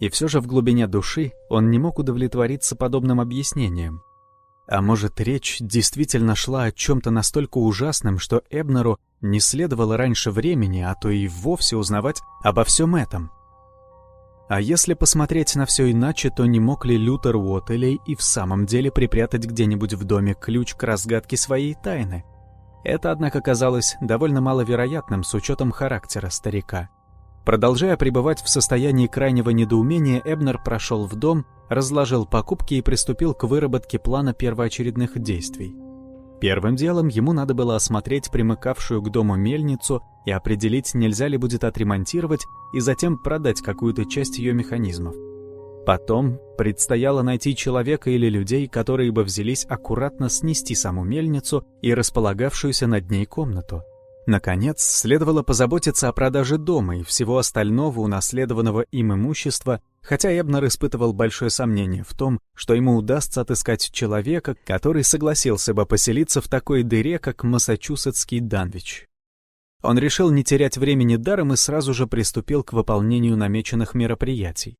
И все же в глубине души он не мог удовлетвориться подобным объяснением. А может, речь действительно шла о чем-то настолько ужасном, что Эбнеру не следовало раньше времени, а то и вовсе узнавать обо всем этом? А если посмотреть на все иначе, то не мог ли Лютер Уоттелей и в самом деле припрятать где-нибудь в доме ключ к разгадке своей тайны? Это, однако, казалось довольно маловероятным с учетом характера старика. Продолжая пребывать в состоянии крайнего недоумения, Эбнер прошел в дом, разложил покупки и приступил к выработке плана первоочередных действий. Первым делом ему надо было осмотреть примыкавшую к дому мельницу и определить, нельзя ли будет отремонтировать и затем продать какую-то часть ее механизмов. Потом предстояло найти человека или людей, которые бы взялись аккуратно снести саму мельницу и располагавшуюся над ней комнату. Наконец, следовало позаботиться о продаже дома и всего остального унаследованного им имущества, хотя Эбнер испытывал большое сомнение в том, что ему удастся отыскать человека, который согласился бы поселиться в такой дыре, как Массачусетский Данвич. Он решил не терять времени даром и сразу же приступил к выполнению намеченных мероприятий.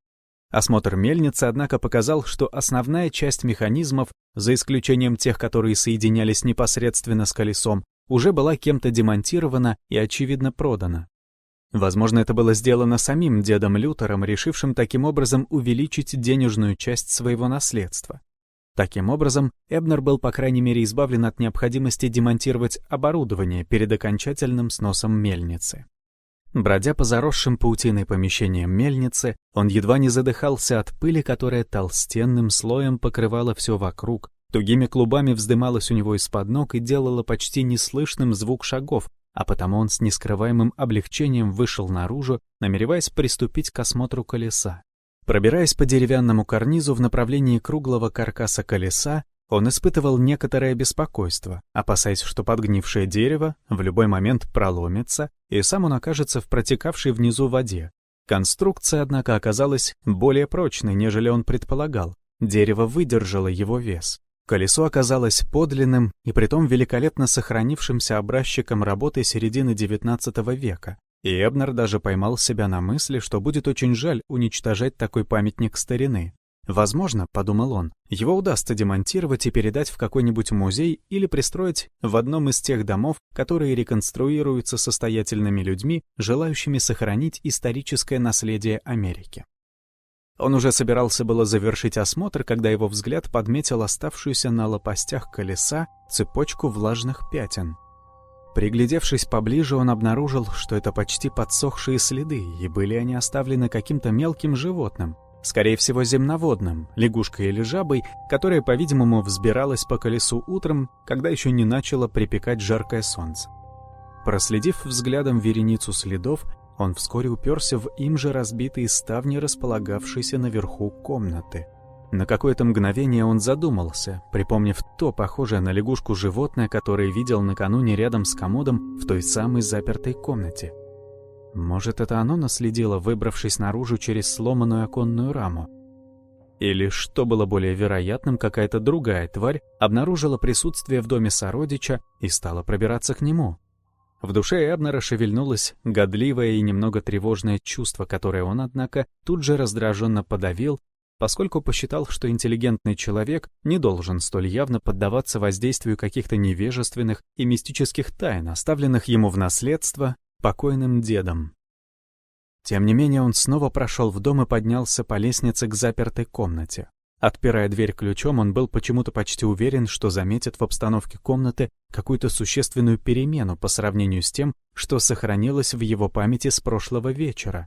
Осмотр мельницы, однако, показал, что основная часть механизмов, за исключением тех, которые соединялись непосредственно с колесом, уже была кем-то демонтирована и, очевидно, продана. Возможно, это было сделано самим дедом Лютером, решившим таким образом увеличить денежную часть своего наследства. Таким образом, Эбнер был, по крайней мере, избавлен от необходимости демонтировать оборудование перед окончательным сносом мельницы. Бродя по заросшим паутиной помещениям мельницы, он едва не задыхался от пыли, которая толстенным слоем покрывала все вокруг, тугими клубами вздымалась у него из-под ног и делала почти неслышным звук шагов, а потому он с нескрываемым облегчением вышел наружу, намереваясь приступить к осмотру колеса. Пробираясь по деревянному карнизу в направлении круглого каркаса колеса, он испытывал некоторое беспокойство, опасаясь, что подгнившее дерево в любой момент проломится, и сам он окажется в протекавшей внизу воде. Конструкция, однако, оказалась более прочной, нежели он предполагал. Дерево выдержало его вес. Колесо оказалось подлинным и притом великолепно сохранившимся образчиком работы середины XIX века. И Эбнер даже поймал себя на мысли, что будет очень жаль уничтожать такой памятник старины. Возможно, подумал он, его удастся демонтировать и передать в какой-нибудь музей или пристроить в одном из тех домов, которые реконструируются состоятельными людьми, желающими сохранить историческое наследие Америки. Он уже собирался было завершить осмотр, когда его взгляд подметил оставшуюся на лопастях колеса цепочку влажных пятен. Приглядевшись поближе, он обнаружил, что это почти подсохшие следы, и были они оставлены каким-то мелким животным — скорее всего земноводным, лягушкой или жабой, которая, по-видимому, взбиралась по колесу утром, когда еще не начало припекать жаркое солнце. Проследив взглядом вереницу следов, он вскоре уперся в им же разбитые ставни, располагавшиеся наверху комнаты. На какое-то мгновение он задумался, припомнив то похожее на лягушку животное, которое видел накануне рядом с комодом в той самой запертой комнате. Может, это оно наследило, выбравшись наружу через сломанную оконную раму? Или, что было более вероятным, какая-то другая тварь обнаружила присутствие в доме сородича и стала пробираться к нему? В душе Эбнера шевельнулось годливое и немного тревожное чувство, которое он, однако, тут же раздраженно подавил, поскольку посчитал, что интеллигентный человек не должен столь явно поддаваться воздействию каких-то невежественных и мистических тайн, оставленных ему в наследство покойным дедом. Тем не менее, он снова прошел в дом и поднялся по лестнице к запертой комнате. Отпирая дверь ключом, он был почему-то почти уверен, что заметит в обстановке комнаты какую-то существенную перемену по сравнению с тем, что сохранилось в его памяти с прошлого вечера.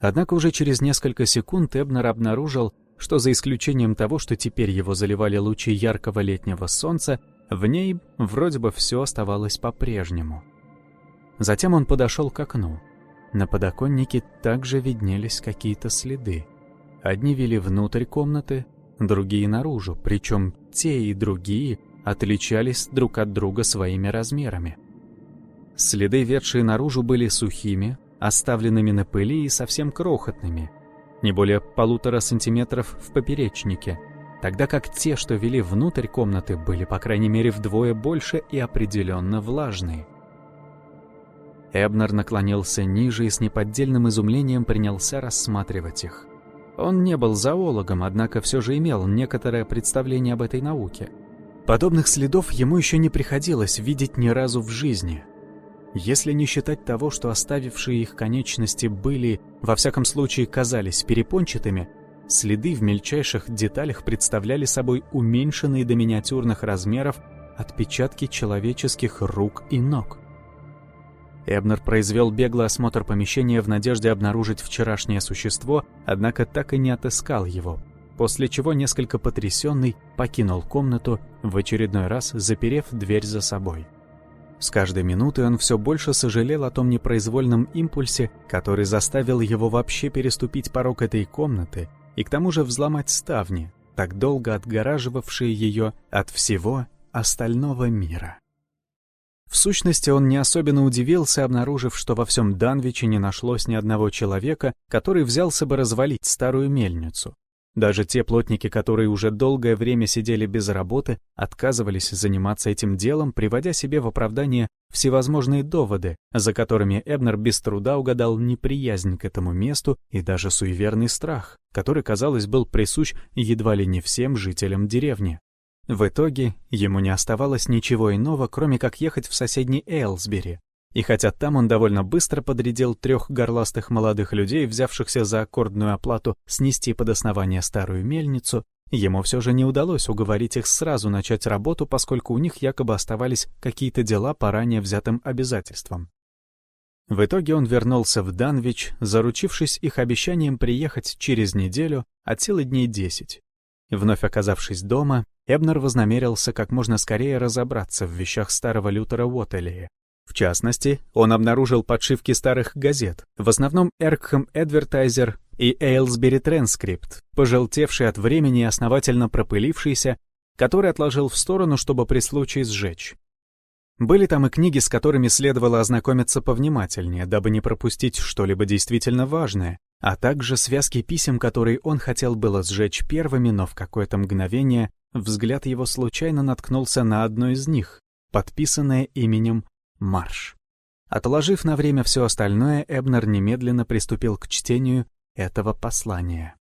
Однако уже через несколько секунд Эбнер обнаружил, что за исключением того, что теперь его заливали лучи яркого летнего солнца, в ней вроде бы все оставалось по-прежнему. Затем он подошел к окну. На подоконнике также виднелись какие-то следы. Одни вели внутрь комнаты, другие наружу, причем те и другие отличались друг от друга своими размерами. Следы, ведшие наружу, были сухими, оставленными на пыли и совсем крохотными, не более полутора сантиметров в поперечнике, тогда как те, что вели внутрь комнаты, были по крайней мере вдвое больше и определенно влажные. Эбнер наклонился ниже и с неподдельным изумлением принялся рассматривать их. Он не был зоологом, однако все же имел некоторое представление об этой науке. Подобных следов ему еще не приходилось видеть ни разу в жизни. Если не считать того, что оставившие их конечности были, во всяком случае казались перепончатыми, следы в мельчайших деталях представляли собой уменьшенные до миниатюрных размеров отпечатки человеческих рук и ног. Эбнер произвел беглый осмотр помещения в надежде обнаружить вчерашнее существо, однако так и не отыскал его, после чего несколько потрясенный покинул комнату, в очередной раз заперев дверь за собой. С каждой минутой он все больше сожалел о том непроизвольном импульсе, который заставил его вообще переступить порог этой комнаты и к тому же взломать ставни, так долго отгораживавшие ее от всего остального мира. В сущности, он не особенно удивился, обнаружив, что во всем Данвиче не нашлось ни одного человека, который взялся бы развалить старую мельницу. Даже те плотники, которые уже долгое время сидели без работы, отказывались заниматься этим делом, приводя себе в оправдание всевозможные доводы, за которыми Эбнер без труда угадал неприязнь к этому месту и даже суеверный страх, который, казалось, был присущ едва ли не всем жителям деревни. В итоге ему не оставалось ничего иного, кроме как ехать в соседний Эйлсбери. И хотя там он довольно быстро подрядил трех горластых молодых людей, взявшихся за аккордную оплату снести под основание старую мельницу, ему все же не удалось уговорить их сразу начать работу, поскольку у них якобы оставались какие-то дела по ранее взятым обязательствам. В итоге он вернулся в Данвич, заручившись их обещанием приехать через неделю, от силы дней десять. Вновь оказавшись дома, Эбнер вознамерился как можно скорее разобраться в вещах старого Лютера Уоттелия. В частности, он обнаружил подшивки старых газет, в основном Эркхэм Эдвертайзер и Эйлсбери Транскрипт, пожелтевший от времени и основательно пропылившийся, который отложил в сторону, чтобы при случае сжечь. Были там и книги, с которыми следовало ознакомиться повнимательнее, дабы не пропустить что-либо действительно важное, а также связки писем, которые он хотел было сжечь первыми, но в какое-то мгновение взгляд его случайно наткнулся на одно из них, подписанное именем «Марш». Отложив на время все остальное, Эбнер немедленно приступил к чтению этого послания.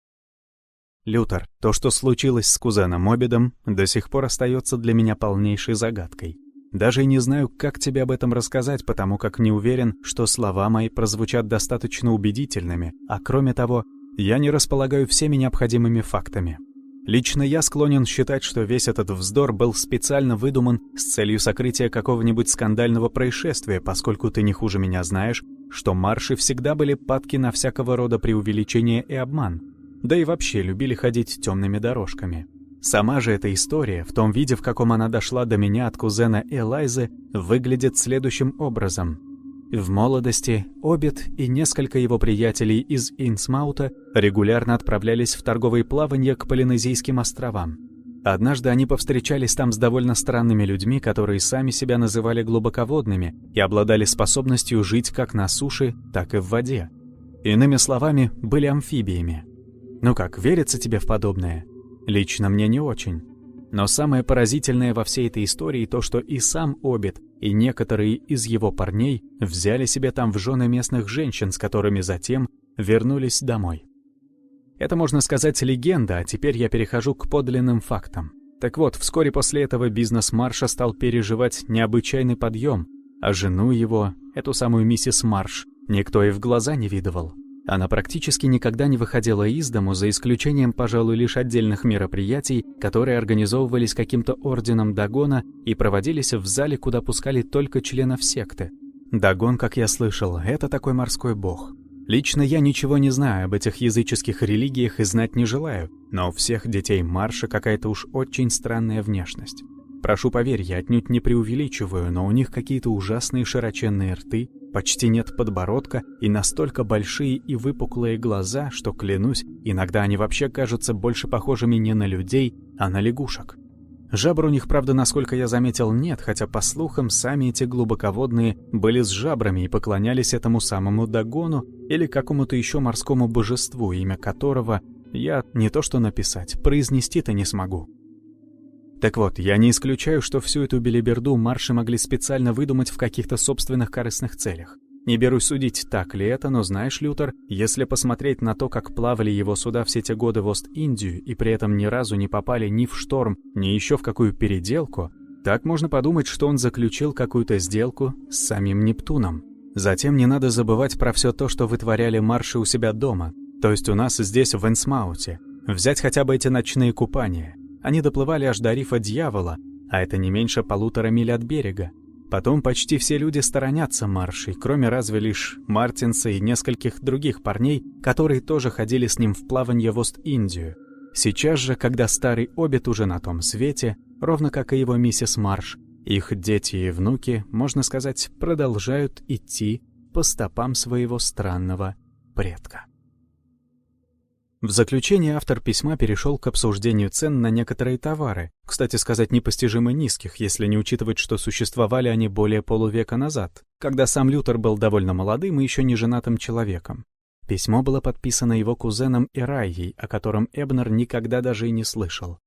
«Лютер, то, что случилось с кузеном Обидом, до сих пор остается для меня полнейшей загадкой. Даже не знаю, как тебе об этом рассказать, потому как не уверен, что слова мои прозвучат достаточно убедительными, а кроме того, я не располагаю всеми необходимыми фактами. Лично я склонен считать, что весь этот вздор был специально выдуман с целью сокрытия какого-нибудь скандального происшествия, поскольку ты не хуже меня знаешь, что марши всегда были падки на всякого рода преувеличение и обман, да и вообще любили ходить темными дорожками. Сама же эта история, в том виде, в каком она дошла до меня от кузена Элайзы, выглядит следующим образом — в молодости Обед и несколько его приятелей из Инсмаута регулярно отправлялись в торговые плавания к Полинезийским островам. Однажды они повстречались там с довольно странными людьми, которые сами себя называли глубоководными и обладали способностью жить как на суше, так и в воде. Иными словами, были амфибиями. Ну как, верится тебе в подобное? Лично мне не очень. Но самое поразительное во всей этой истории то, что и сам Обед, и некоторые из его парней взяли себе там в жены местных женщин, с которыми затем вернулись домой. Это, можно сказать, легенда, а теперь я перехожу к подлинным фактам. Так вот, вскоре после этого бизнес Марша стал переживать необычайный подъем, а жену его, эту самую миссис Марш, никто и в глаза не видывал. Она практически никогда не выходила из дому, за исключением, пожалуй, лишь отдельных мероприятий, которые организовывались каким-то орденом Дагона и проводились в зале, куда пускали только членов секты. Дагон, как я слышал, это такой морской бог. Лично я ничего не знаю об этих языческих религиях и знать не желаю, но у всех детей Марша какая-то уж очень странная внешность. Прошу поверь, я отнюдь не преувеличиваю, но у них какие-то ужасные широченные рты, почти нет подбородка и настолько большие и выпуклые глаза, что, клянусь, иногда они вообще кажутся больше похожими не на людей, а на лягушек. Жабр у них, правда, насколько я заметил, нет, хотя, по слухам, сами эти глубоководные были с жабрами и поклонялись этому самому Дагону или какому-то еще морскому божеству, имя которого я не то что написать, произнести-то не смогу. Так вот, я не исключаю, что всю эту белиберду марши могли специально выдумать в каких-то собственных корыстных целях. Не берусь судить, так ли это, но знаешь, Лютер, если посмотреть на то, как плавали его суда все те годы в Ост-Индию и при этом ни разу не попали ни в шторм, ни еще в какую переделку, так можно подумать, что он заключил какую-то сделку с самим Нептуном. Затем не надо забывать про все то, что вытворяли марши у себя дома, то есть у нас здесь, в Энсмауте. Взять хотя бы эти ночные купания. Они доплывали аж до рифа Дьявола, а это не меньше полутора миль от берега. Потом почти все люди сторонятся маршей, кроме разве лишь Мартинса и нескольких других парней, которые тоже ходили с ним в плавание в Ост-Индию. Сейчас же, когда старый обед уже на том свете, ровно как и его миссис Марш, их дети и внуки, можно сказать, продолжают идти по стопам своего странного предка. В заключение автор письма перешел к обсуждению цен на некоторые товары, кстати сказать, непостижимо низких, если не учитывать, что существовали они более полувека назад, когда сам Лютер был довольно молодым и еще не женатым человеком. Письмо было подписано его кузеном Ирайей, о котором Эбнер никогда даже и не слышал.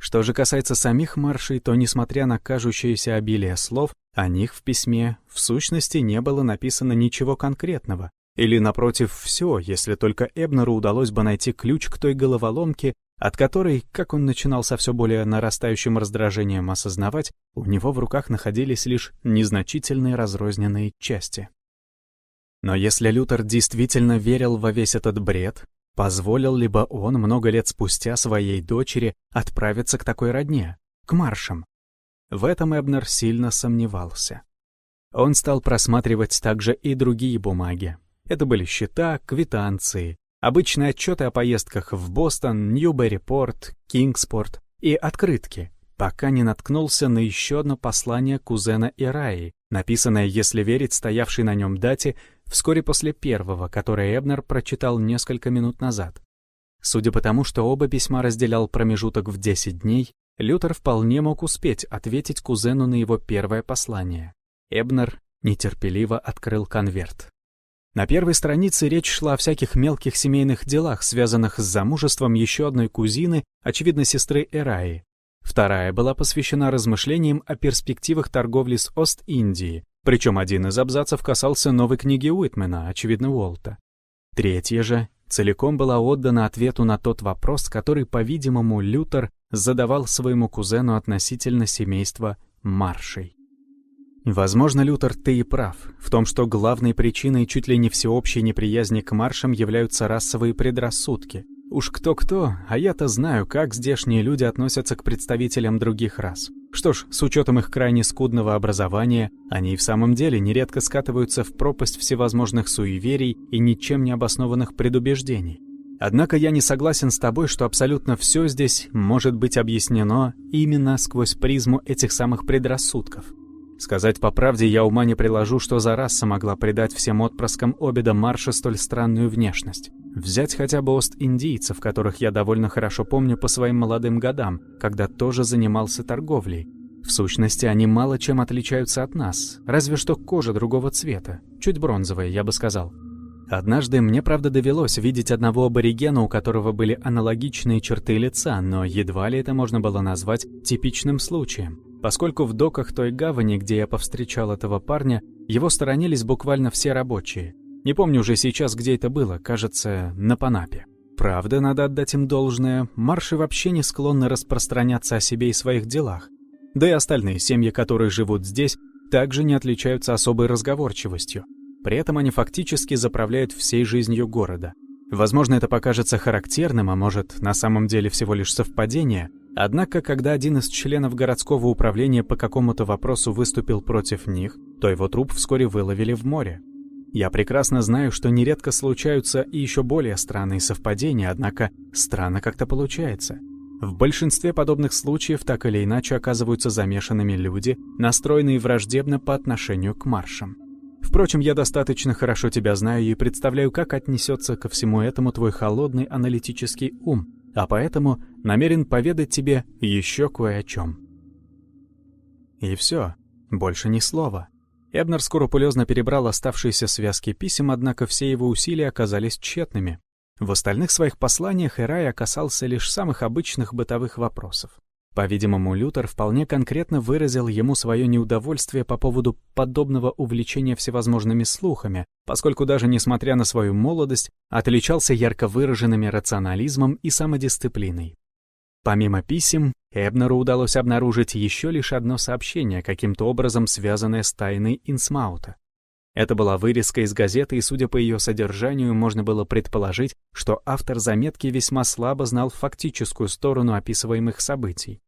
Что же касается самих маршей, то, несмотря на кажущееся обилие слов, о них в письме в сущности не было написано ничего конкретного, или, напротив, все, если только Эбнеру удалось бы найти ключ к той головоломке, от которой, как он начинал со все более нарастающим раздражением осознавать, у него в руках находились лишь незначительные разрозненные части. Но если Лютер действительно верил во весь этот бред, позволил ли бы он много лет спустя своей дочери отправиться к такой родне, к маршам? В этом Эбнер сильно сомневался. Он стал просматривать также и другие бумаги, это были счета, квитанции, обычные отчеты о поездках в Бостон, Ньюберри-порт, Кингспорт и открытки, пока не наткнулся на еще одно послание кузена Ираи, написанное, если верить стоявшей на нем дате, вскоре после первого, которое Эбнер прочитал несколько минут назад. Судя по тому, что оба письма разделял промежуток в 10 дней, Лютер вполне мог успеть ответить кузену на его первое послание. Эбнер нетерпеливо открыл конверт. На первой странице речь шла о всяких мелких семейных делах, связанных с замужеством еще одной кузины, очевидно, сестры Эраи. Вторая была посвящена размышлениям о перспективах торговли с Ост-Индией, причем один из абзацев касался новой книги Уитмена, очевидно, Уолта. Третья же целиком была отдана ответу на тот вопрос, который, по-видимому, Лютер задавал своему кузену относительно семейства Маршей. Возможно, Лютер, ты и прав в том, что главной причиной чуть ли не всеобщей неприязни к маршам являются расовые предрассудки. Уж кто-кто, а я-то знаю, как здешние люди относятся к представителям других рас. Что ж, с учетом их крайне скудного образования, они и в самом деле нередко скатываются в пропасть всевозможных суеверий и ничем не обоснованных предубеждений. Однако я не согласен с тобой, что абсолютно все здесь может быть объяснено именно сквозь призму этих самых предрассудков. Сказать по правде, я ума не приложу, что за раса могла придать всем отпрыскам обеда Марша столь странную внешность. Взять хотя бы ост-индийцев, которых я довольно хорошо помню по своим молодым годам, когда тоже занимался торговлей. В сущности, они мало чем отличаются от нас, разве что кожа другого цвета, чуть бронзовая, я бы сказал. Однажды мне, правда, довелось видеть одного аборигена, у которого были аналогичные черты лица, но едва ли это можно было назвать типичным случаем поскольку в доках той гавани, где я повстречал этого парня, его сторонились буквально все рабочие. Не помню уже сейчас, где это было, кажется, на Панапе. Правда, надо отдать им должное, марши вообще не склонны распространяться о себе и своих делах. Да и остальные семьи, которые живут здесь, также не отличаются особой разговорчивостью. При этом они фактически заправляют всей жизнью города. Возможно, это покажется характерным, а может, на самом деле всего лишь совпадение – Однако, когда один из членов городского управления по какому-то вопросу выступил против них, то его труп вскоре выловили в море. Я прекрасно знаю, что нередко случаются и еще более странные совпадения, однако странно как-то получается. В большинстве подобных случаев так или иначе оказываются замешанными люди, настроенные враждебно по отношению к маршам. Впрочем, я достаточно хорошо тебя знаю и представляю, как отнесется ко всему этому твой холодный аналитический ум, а поэтому намерен поведать тебе еще кое о чем. И все, больше ни слова. Эбнер скрупулезно перебрал оставшиеся связки писем, однако все его усилия оказались тщетными. В остальных своих посланиях Ирая касался лишь самых обычных бытовых вопросов. По-видимому, Лютер вполне конкретно выразил ему свое неудовольствие по поводу подобного увлечения всевозможными слухами, поскольку даже несмотря на свою молодость, отличался ярко выраженными рационализмом и самодисциплиной. Помимо писем, Эбнеру удалось обнаружить еще лишь одно сообщение, каким-то образом связанное с тайной Инсмаута. Это была вырезка из газеты, и, судя по ее содержанию, можно было предположить, что автор заметки весьма слабо знал фактическую сторону описываемых событий.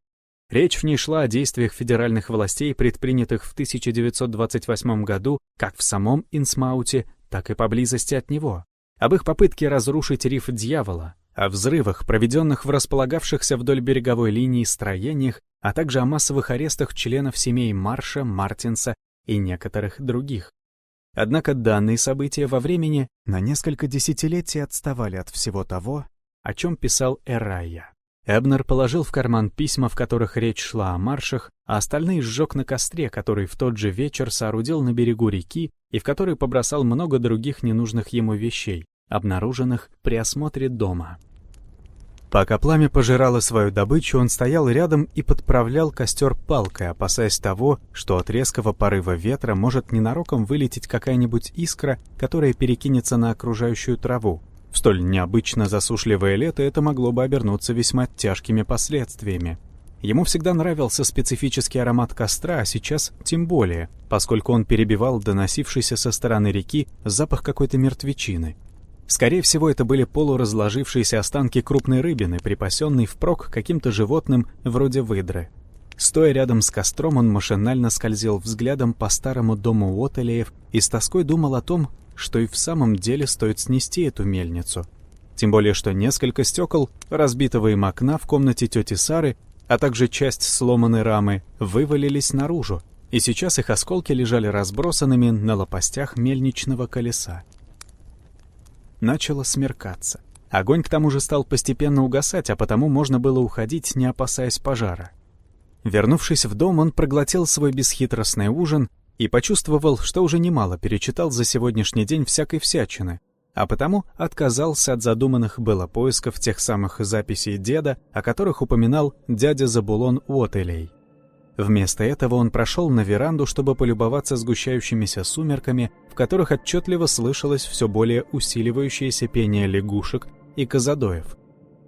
Речь в ней шла о действиях федеральных властей, предпринятых в 1928 году как в самом Инсмауте, так и поблизости от него, об их попытке разрушить риф Дьявола, о взрывах, проведенных в располагавшихся вдоль береговой линии строениях, а также о массовых арестах членов семей Марша, Мартинса и некоторых других. Однако данные события во времени на несколько десятилетий отставали от всего того, о чем писал Эрайя. Эбнер положил в карман письма, в которых речь шла о маршах, а остальные сжег на костре, который в тот же вечер соорудил на берегу реки и в который побросал много других ненужных ему вещей, обнаруженных при осмотре дома. Пока пламя пожирало свою добычу, он стоял рядом и подправлял костер палкой, опасаясь того, что от резкого порыва ветра может ненароком вылететь какая-нибудь искра, которая перекинется на окружающую траву. В столь необычно засушливое лето это могло бы обернуться весьма тяжкими последствиями. Ему всегда нравился специфический аромат костра, а сейчас тем более, поскольку он перебивал доносившийся со стороны реки запах какой-то мертвечины. Скорее всего, это были полуразложившиеся останки крупной рыбины, припасенной впрок каким-то животным вроде выдры. Стоя рядом с костром, он машинально скользил взглядом по старому дому Уотелеев и с тоской думал о том, что и в самом деле стоит снести эту мельницу. Тем более, что несколько стекол, разбитого им окна в комнате тети Сары, а также часть сломанной рамы, вывалились наружу, и сейчас их осколки лежали разбросанными на лопастях мельничного колеса. Начало смеркаться. Огонь к тому же стал постепенно угасать, а потому можно было уходить, не опасаясь пожара. Вернувшись в дом, он проглотил свой бесхитростный ужин и почувствовал, что уже немало перечитал за сегодняшний день всякой всячины, а потому отказался от задуманных было поисков тех самых записей деда, о которых упоминал дядя Забулон Уотелей. Вместо этого он прошел на веранду, чтобы полюбоваться сгущающимися сумерками, в которых отчетливо слышалось все более усиливающееся пение лягушек и казадоев.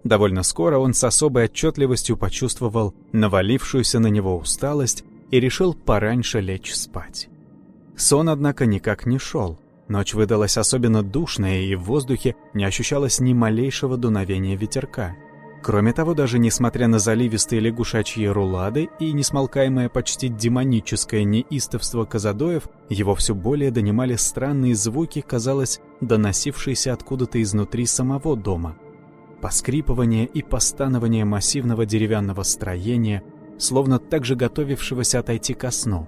Довольно скоро он с особой отчетливостью почувствовал навалившуюся на него усталость и решил пораньше лечь спать. Сон, однако, никак не шел. Ночь выдалась особенно душная, и в воздухе не ощущалось ни малейшего дуновения ветерка. Кроме того, даже несмотря на заливистые лягушачьи рулады и несмолкаемое почти демоническое неистовство казадоев, его все более донимали странные звуки, казалось, доносившиеся откуда-то изнутри самого дома. Поскрипывание и постанование массивного деревянного строения, словно также готовившегося отойти ко сну.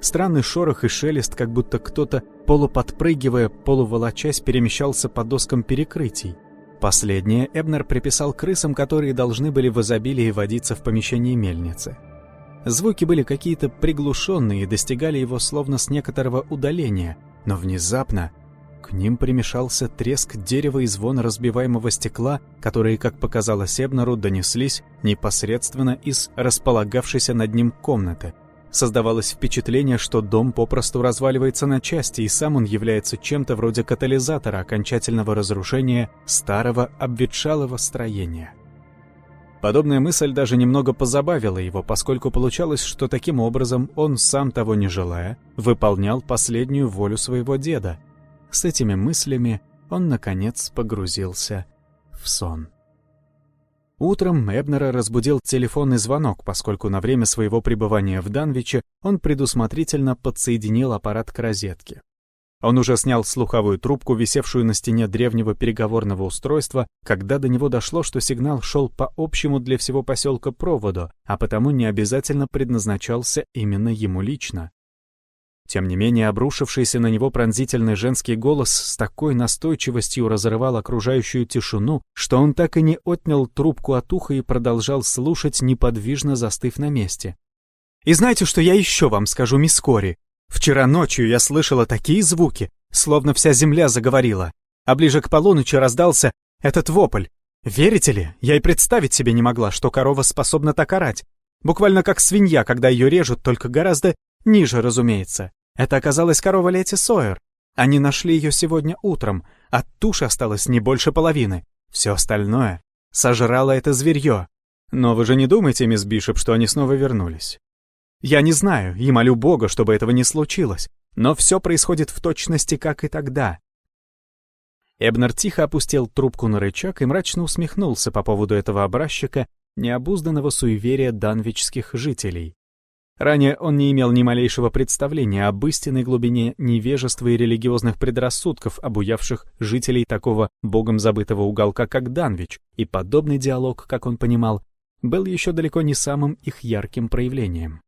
Странный шорох и шелест, как будто кто-то, полуподпрыгивая, полуволочась, перемещался по доскам перекрытий. Последнее Эбнер приписал крысам, которые должны были в изобилии водиться в помещении мельницы. Звуки были какие-то приглушенные и достигали его словно с некоторого удаления, но внезапно к ним примешался треск дерева и звон разбиваемого стекла, которые, как показалось Эбнеру, донеслись непосредственно из располагавшейся над ним комнаты. Создавалось впечатление, что дом попросту разваливается на части, и сам он является чем-то вроде катализатора окончательного разрушения старого обветшалого строения. Подобная мысль даже немного позабавила его, поскольку получалось, что таким образом он, сам того не желая, выполнял последнюю волю своего деда. С этими мыслями он, наконец, погрузился в сон. Утром Эбнера разбудил телефонный звонок, поскольку на время своего пребывания в Данвиче он предусмотрительно подсоединил аппарат к розетке. Он уже снял слуховую трубку, висевшую на стене древнего переговорного устройства, когда до него дошло, что сигнал шел по общему для всего поселка проводу, а потому не обязательно предназначался именно ему лично. Тем не менее, обрушившийся на него пронзительный женский голос с такой настойчивостью разрывал окружающую тишину, что он так и не отнял трубку от уха и продолжал слушать, неподвижно застыв на месте. «И знаете, что я еще вам скажу, мисс Кори? Вчера ночью я слышала такие звуки, словно вся земля заговорила, а ближе к полуночи раздался этот вопль. Верите ли, я и представить себе не могла, что корова способна так орать. Буквально как свинья, когда ее режут, только гораздо ниже, разумеется. Это оказалась корова Лети Сойер. Они нашли ее сегодня утром. От туши осталось не больше половины. Все остальное сожрало это зверье. Но вы же не думаете, мисс Бишоп, что они снова вернулись? Я не знаю и молю Бога, чтобы этого не случилось. Но все происходит в точности, как и тогда. Эбнер тихо опустил трубку на рычаг и мрачно усмехнулся по поводу этого образчика необузданного суеверия данвичских жителей. Ранее он не имел ни малейшего представления об истинной глубине невежества и религиозных предрассудков, обуявших жителей такого богом забытого уголка, как Данвич, и подобный диалог, как он понимал, был еще далеко не самым их ярким проявлением.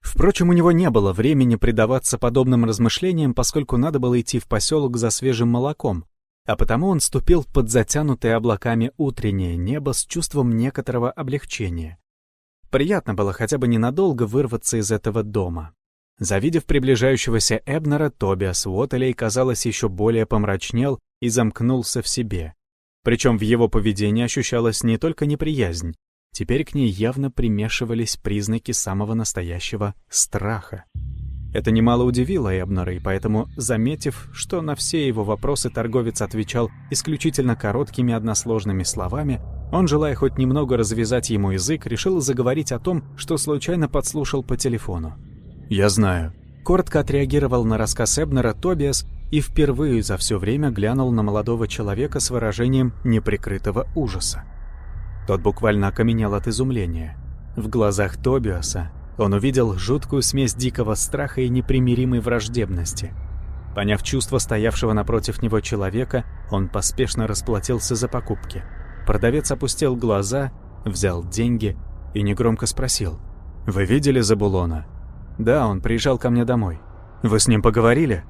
Впрочем, у него не было времени предаваться подобным размышлениям, поскольку надо было идти в поселок за свежим молоком, а потому он ступил под затянутое облаками утреннее небо с чувством некоторого облегчения. Приятно было хотя бы ненадолго вырваться из этого дома. Завидев приближающегося Эбнера, Тобиас Уоттелей, казалось, еще более помрачнел и замкнулся в себе. Причем в его поведении ощущалась не только неприязнь, теперь к ней явно примешивались признаки самого настоящего страха. Это немало удивило Эбнера, и поэтому, заметив, что на все его вопросы торговец отвечал исключительно короткими односложными словами, он, желая хоть немного развязать ему язык, решил заговорить о том, что случайно подслушал по телефону. «Я знаю». Коротко отреагировал на рассказ Эбнера Тобиас и впервые за все время глянул на молодого человека с выражением неприкрытого ужаса. Тот буквально окаменел от изумления. В глазах Тобиаса он увидел жуткую смесь дикого страха и непримиримой враждебности. Поняв чувство стоявшего напротив него человека, он поспешно расплатился за покупки. Продавец опустил глаза, взял деньги и негромко спросил. «Вы видели Забулона?» «Да, он приезжал ко мне домой». «Вы с ним поговорили?»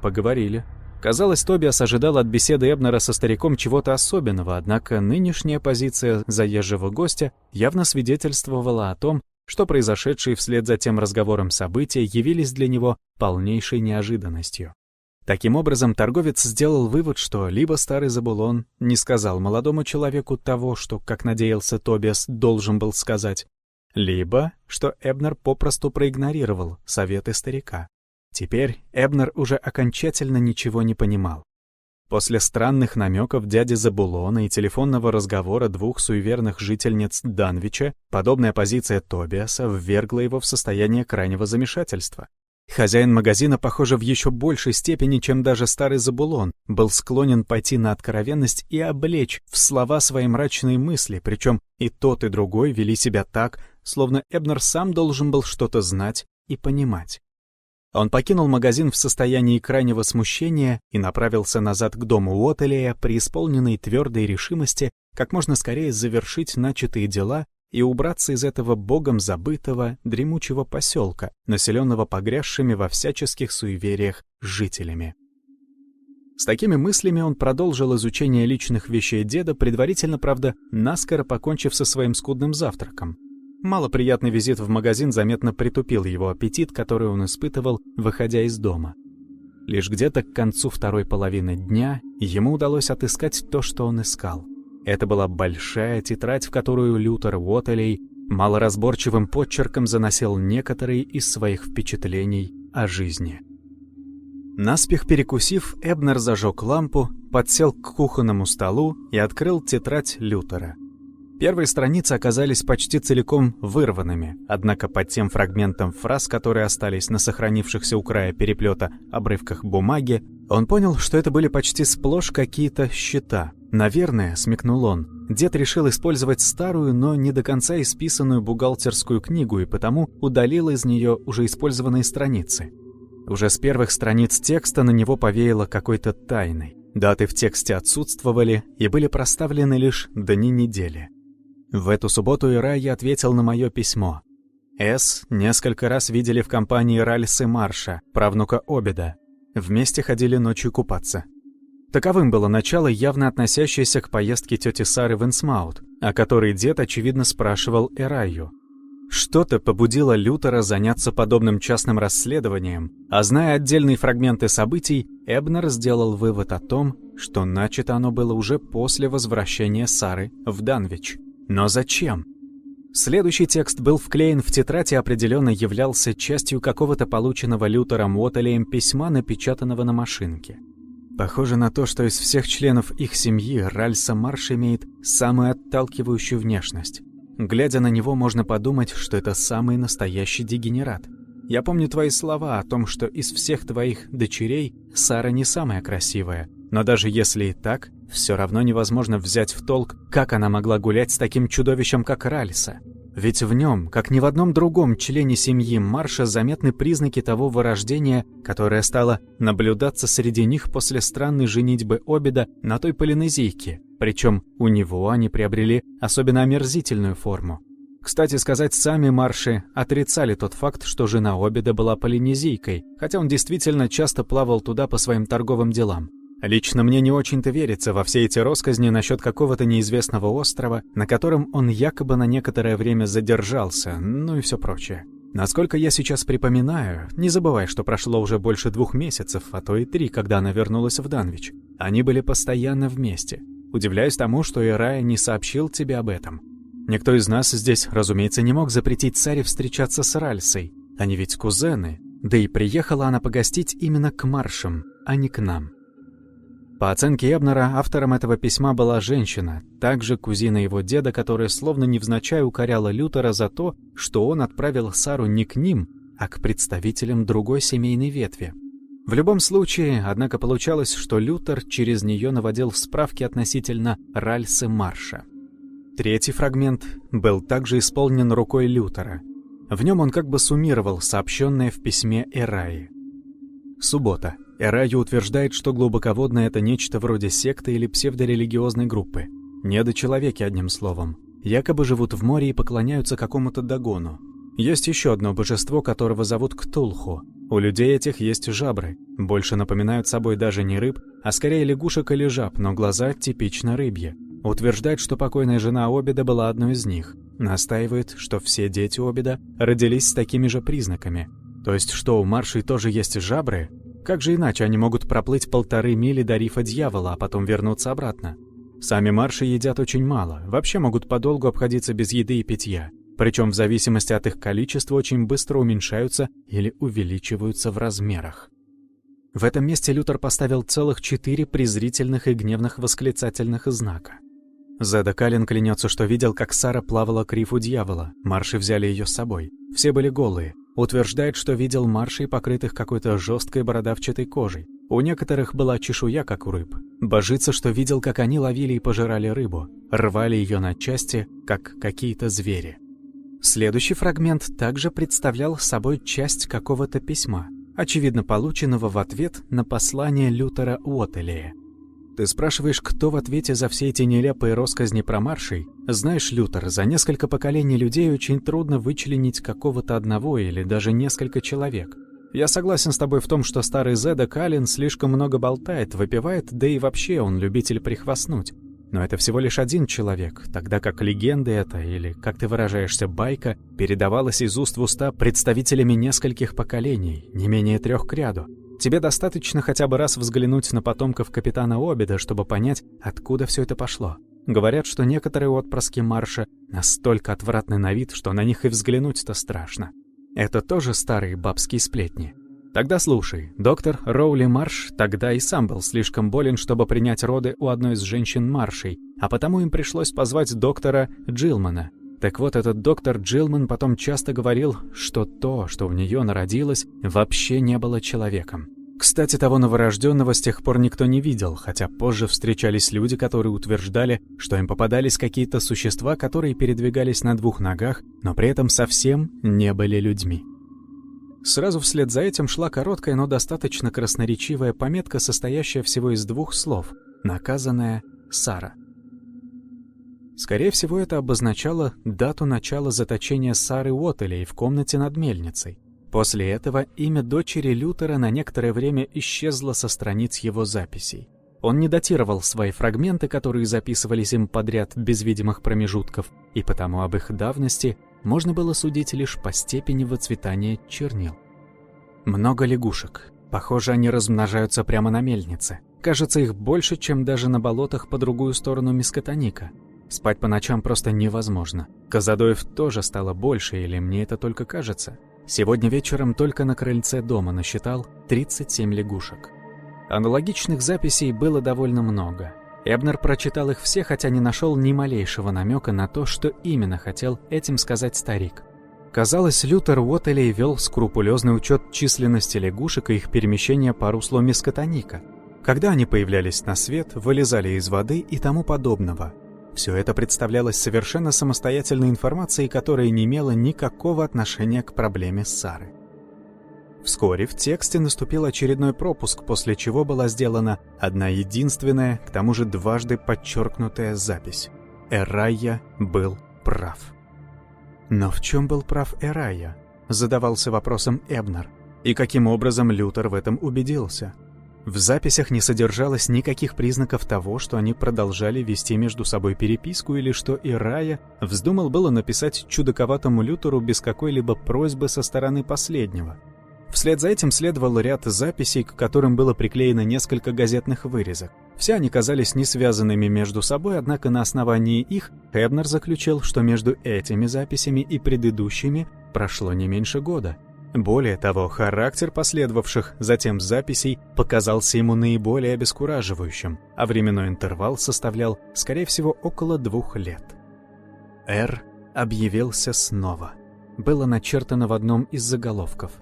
«Поговорили». Казалось, Тобиас ожидал от беседы Эбнера со стариком чего-то особенного, однако нынешняя позиция заезжего гостя явно свидетельствовала о том, что произошедшие вслед за тем разговором события явились для него полнейшей неожиданностью. Таким образом, торговец сделал вывод, что либо старый Забулон не сказал молодому человеку того, что, как надеялся Тобиас, должен был сказать, либо что Эбнер попросту проигнорировал советы старика. Теперь Эбнер уже окончательно ничего не понимал. После странных намеков дяди Забулона и телефонного разговора двух суеверных жительниц Данвича, подобная позиция Тобиаса ввергла его в состояние крайнего замешательства. Хозяин магазина, похоже, в еще большей степени, чем даже старый Забулон, был склонен пойти на откровенность и облечь в слова свои мрачные мысли, причем и тот, и другой вели себя так, словно Эбнер сам должен был что-то знать и понимать. Он покинул магазин в состоянии крайнего смущения и направился назад к дому Уоттелея, преисполненной твердой решимости как можно скорее завершить начатые дела и убраться из этого богом забытого, дремучего поселка, населенного погрязшими во всяческих суевериях жителями. С такими мыслями он продолжил изучение личных вещей деда, предварительно, правда, наскоро покончив со своим скудным завтраком. Малоприятный визит в магазин заметно притупил его аппетит, который он испытывал, выходя из дома. Лишь где-то к концу второй половины дня ему удалось отыскать то, что он искал. Это была большая тетрадь, в которую Лютер Уоттелей малоразборчивым подчерком заносил некоторые из своих впечатлений о жизни. Наспех перекусив, Эбнер зажег лампу, подсел к кухонному столу и открыл тетрадь Лютера. Первые страницы оказались почти целиком вырванными, однако под тем фрагментом фраз, которые остались на сохранившихся у края переплета обрывках бумаги, он понял, что это были почти сплошь какие-то счета. Наверное, смекнул он, дед решил использовать старую, но не до конца исписанную бухгалтерскую книгу и потому удалил из нее уже использованные страницы. Уже с первых страниц текста на него повеяло какой-то тайной. Даты в тексте отсутствовали и были проставлены лишь дни недели. В эту субботу Ирайя ответил на мое письмо. С несколько раз видели в компании Ральсы Марша, правнука Обеда. Вместе ходили ночью купаться. Таковым было начало, явно относящееся к поездке тети Сары в Инсмаут, о которой дед, очевидно, спрашивал Ирайю. Что-то побудило Лютера заняться подобным частным расследованием, а зная отдельные фрагменты событий, Эбнер сделал вывод о том, что начато оно было уже после возвращения Сары в Данвич. Но зачем? Следующий текст был вклеен в тетрадь и определенно являлся частью какого-то полученного Лютером Уоттелеем письма, напечатанного на машинке. Похоже на то, что из всех членов их семьи Ральса Марш имеет самую отталкивающую внешность. Глядя на него, можно подумать, что это самый настоящий дегенерат. Я помню твои слова о том, что из всех твоих дочерей Сара не самая красивая. Но даже если и так, все равно невозможно взять в толк, как она могла гулять с таким чудовищем, как Ральса. Ведь в нем, как ни в одном другом члене семьи Марша, заметны признаки того вырождения, которое стало наблюдаться среди них после странной женитьбы Обеда на той полинезийке. Причем у него они приобрели особенно омерзительную форму. Кстати сказать, сами Марши отрицали тот факт, что жена Обеда была полинезийкой, хотя он действительно часто плавал туда по своим торговым делам. Лично мне не очень-то верится во все эти россказни насчет какого-то неизвестного острова, на котором он якобы на некоторое время задержался, ну и все прочее. Насколько я сейчас припоминаю, не забывай, что прошло уже больше двух месяцев, а то и три, когда она вернулась в Данвич. Они были постоянно вместе. Удивляюсь тому, что Ирая не сообщил тебе об этом. Никто из нас здесь, разумеется, не мог запретить царе встречаться с Ральсой. Они ведь кузены. Да и приехала она погостить именно к маршам, а не к нам. По оценке Эбнера, автором этого письма была женщина, также кузина его деда, которая словно невзначай укоряла Лютера за то, что он отправил Сару не к ним, а к представителям другой семейной ветви. В любом случае, однако получалось, что Лютер через нее наводил справки относительно Ральсы Марша. Третий фрагмент был также исполнен рукой Лютера. В нем он как бы суммировал сообщенное в письме Эраи. Суббота. Эраю утверждает, что глубоководное — это нечто вроде секты или псевдорелигиозной группы. Недочеловеки, одним словом. Якобы живут в море и поклоняются какому-то догону. Есть еще одно божество, которого зовут Ктулху. У людей этих есть жабры. Больше напоминают собой даже не рыб, а скорее лягушек или жаб, но глаза типично рыбьи. Утверждает, что покойная жена Обеда была одной из них. Настаивает, что все дети Обеда родились с такими же признаками. То есть, что у Маршей тоже есть жабры, как же иначе они могут проплыть полторы мили до рифа дьявола, а потом вернуться обратно? Сами марши едят очень мало, вообще могут подолгу обходиться без еды и питья. Причем в зависимости от их количества очень быстро уменьшаются или увеличиваются в размерах. В этом месте Лютер поставил целых четыре презрительных и гневных восклицательных знака. Зеда Каллен клянется, что видел, как Сара плавала к рифу дьявола. Марши взяли ее с собой. Все были голые. Утверждает, что видел маршей, покрытых какой-то жесткой бородавчатой кожей. У некоторых была чешуя, как у рыб. Божится, что видел, как они ловили и пожирали рыбу, рвали ее на части, как какие-то звери. Следующий фрагмент также представлял собой часть какого-то письма, очевидно полученного в ответ на послание Лютера Уоттелия. Ты спрашиваешь, кто в ответе за все эти нелепые росказни про маршей? Знаешь, Лютер, за несколько поколений людей очень трудно вычленить какого-то одного или даже несколько человек. Я согласен с тобой в том, что старый Зеда Калин слишком много болтает, выпивает, да и вообще он любитель прихвастнуть. Но это всего лишь один человек, тогда как легенда эта, или, как ты выражаешься, байка, передавалась из уст в уста представителями нескольких поколений, не менее трех к ряду. Тебе достаточно хотя бы раз взглянуть на потомков капитана Обеда, чтобы понять, откуда все это пошло. Говорят, что некоторые отпрыски Марша настолько отвратны на вид, что на них и взглянуть-то страшно. Это тоже старые бабские сплетни. Тогда слушай, доктор Роули Марш тогда и сам был слишком болен, чтобы принять роды у одной из женщин Маршей, а потому им пришлось позвать доктора Джилмана. Так вот, этот доктор Джилман потом часто говорил, что то, что в нее народилось, вообще не было человеком. Кстати, того новорожденного с тех пор никто не видел, хотя позже встречались люди, которые утверждали, что им попадались какие-то существа, которые передвигались на двух ногах, но при этом совсем не были людьми. Сразу вслед за этим шла короткая, но достаточно красноречивая пометка, состоящая всего из двух слов «наказанная Сара». Скорее всего, это обозначало дату начала заточения Сары Уоттелей в комнате над мельницей. После этого имя дочери Лютера на некоторое время исчезло со страниц его записей. Он не датировал свои фрагменты, которые записывались им подряд без видимых промежутков, и потому об их давности можно было судить лишь по степени выцветания чернил. Много лягушек. Похоже, они размножаются прямо на мельнице. Кажется, их больше, чем даже на болотах по другую сторону Мискотоника. Спать по ночам просто невозможно. Казадоев тоже стало больше, или мне это только кажется? Сегодня вечером только на крыльце дома насчитал 37 лягушек. Аналогичных записей было довольно много. Эбнер прочитал их все, хотя не нашел ни малейшего намека на то, что именно хотел этим сказать старик. Казалось, Лютер Уоттелей вел скрупулезный учет численности лягушек и их перемещения по руслу Мискотоника. Когда они появлялись на свет, вылезали из воды и тому подобного – все это представлялось совершенно самостоятельной информацией, которая не имела никакого отношения к проблеме Сары. Вскоре в тексте наступил очередной пропуск, после чего была сделана одна единственная, к тому же дважды подчеркнутая запись. Эрайя был прав. Но в чем был прав Эрайя? Задавался вопросом Эбнер. И каким образом Лютер в этом убедился? В записях не содержалось никаких признаков того, что они продолжали вести между собой переписку или что Ирая вздумал было написать чудаковатому Лютеру без какой-либо просьбы со стороны последнего. Вслед за этим следовал ряд записей, к которым было приклеено несколько газетных вырезок. Все они казались не связанными между собой, однако на основании их Эбнер заключил, что между этими записями и предыдущими прошло не меньше года. Более того, характер последовавших затем записей показался ему наиболее обескураживающим, а временной интервал составлял, скорее всего, около двух лет. «Р» объявился снова. Было начертано в одном из заголовков.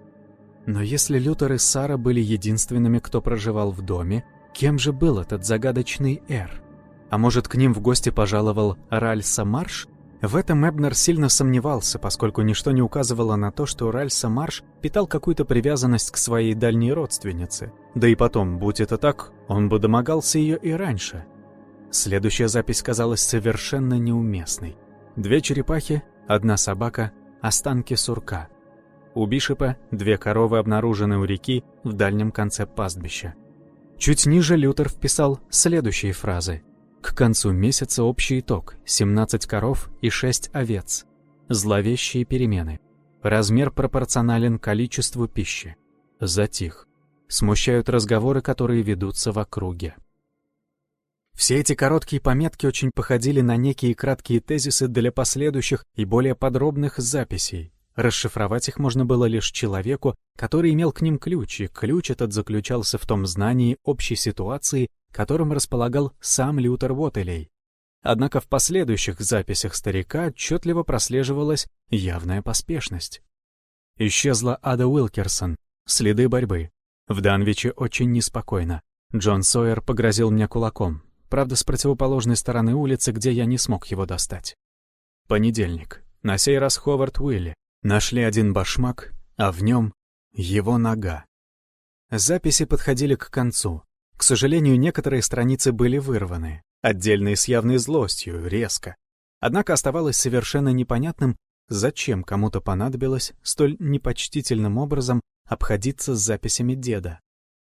Но если Лютер и Сара были единственными, кто проживал в доме, кем же был этот загадочный «Р»? А может, к ним в гости пожаловал Ральса Марш, в этом Эбнер сильно сомневался, поскольку ничто не указывало на то, что Ральса Марш питал какую-то привязанность к своей дальней родственнице. Да и потом, будь это так, он бы домогался ее и раньше. Следующая запись казалась совершенно неуместной. Две черепахи, одна собака, останки сурка. У Бишепа две коровы обнаружены у реки в дальнем конце пастбища. Чуть ниже Лютер вписал следующие фразы – к концу месяца общий итог – 17 коров и 6 овец. Зловещие перемены. Размер пропорционален количеству пищи. Затих. Смущают разговоры, которые ведутся в округе. Все эти короткие пометки очень походили на некие краткие тезисы для последующих и более подробных записей. Расшифровать их можно было лишь человеку, который имел к ним ключ, и ключ этот заключался в том знании общей ситуации, которым располагал сам Лютер Уоттелей. Однако в последующих записях старика отчетливо прослеживалась явная поспешность. Исчезла Ада Уилкерсон, следы борьбы. В Данвиче очень неспокойно. Джон Сойер погрозил мне кулаком, правда, с противоположной стороны улицы, где я не смог его достать. Понедельник. На сей раз Ховард Уилли. Нашли один башмак, а в нем его нога. Записи подходили к концу. К сожалению, некоторые страницы были вырваны, отдельные с явной злостью, резко. Однако оставалось совершенно непонятным, зачем кому-то понадобилось столь непочтительным образом обходиться с записями деда.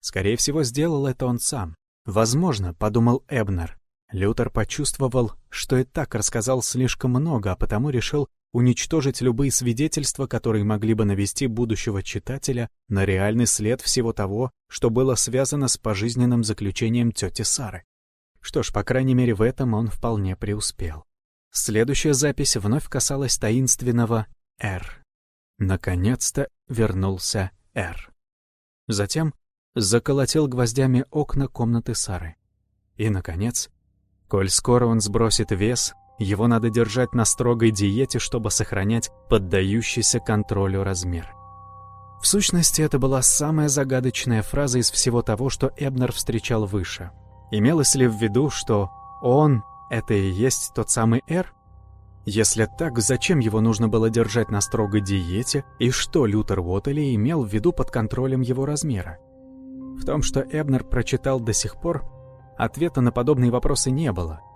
Скорее всего, сделал это он сам. Возможно, подумал Эбнер. Лютер почувствовал, что и так рассказал слишком много, а потому решил уничтожить любые свидетельства, которые могли бы навести будущего читателя на реальный след всего того, что было связано с пожизненным заключением тети Сары. Что ж, по крайней мере, в этом он вполне преуспел. Следующая запись вновь касалась таинственного «Р». Наконец-то вернулся «Р». Затем заколотил гвоздями окна комнаты Сары. И, наконец, коль скоро он сбросит вес, его надо держать на строгой диете, чтобы сохранять поддающийся контролю размер. В сущности, это была самая загадочная фраза из всего того, что Эбнер встречал выше. Имелось ли в виду, что он — это и есть тот самый Р? Если так, зачем его нужно было держать на строгой диете, и что Лютер Уоттели имел в виду под контролем его размера? В том, что Эбнер прочитал до сих пор, ответа на подобные вопросы не было —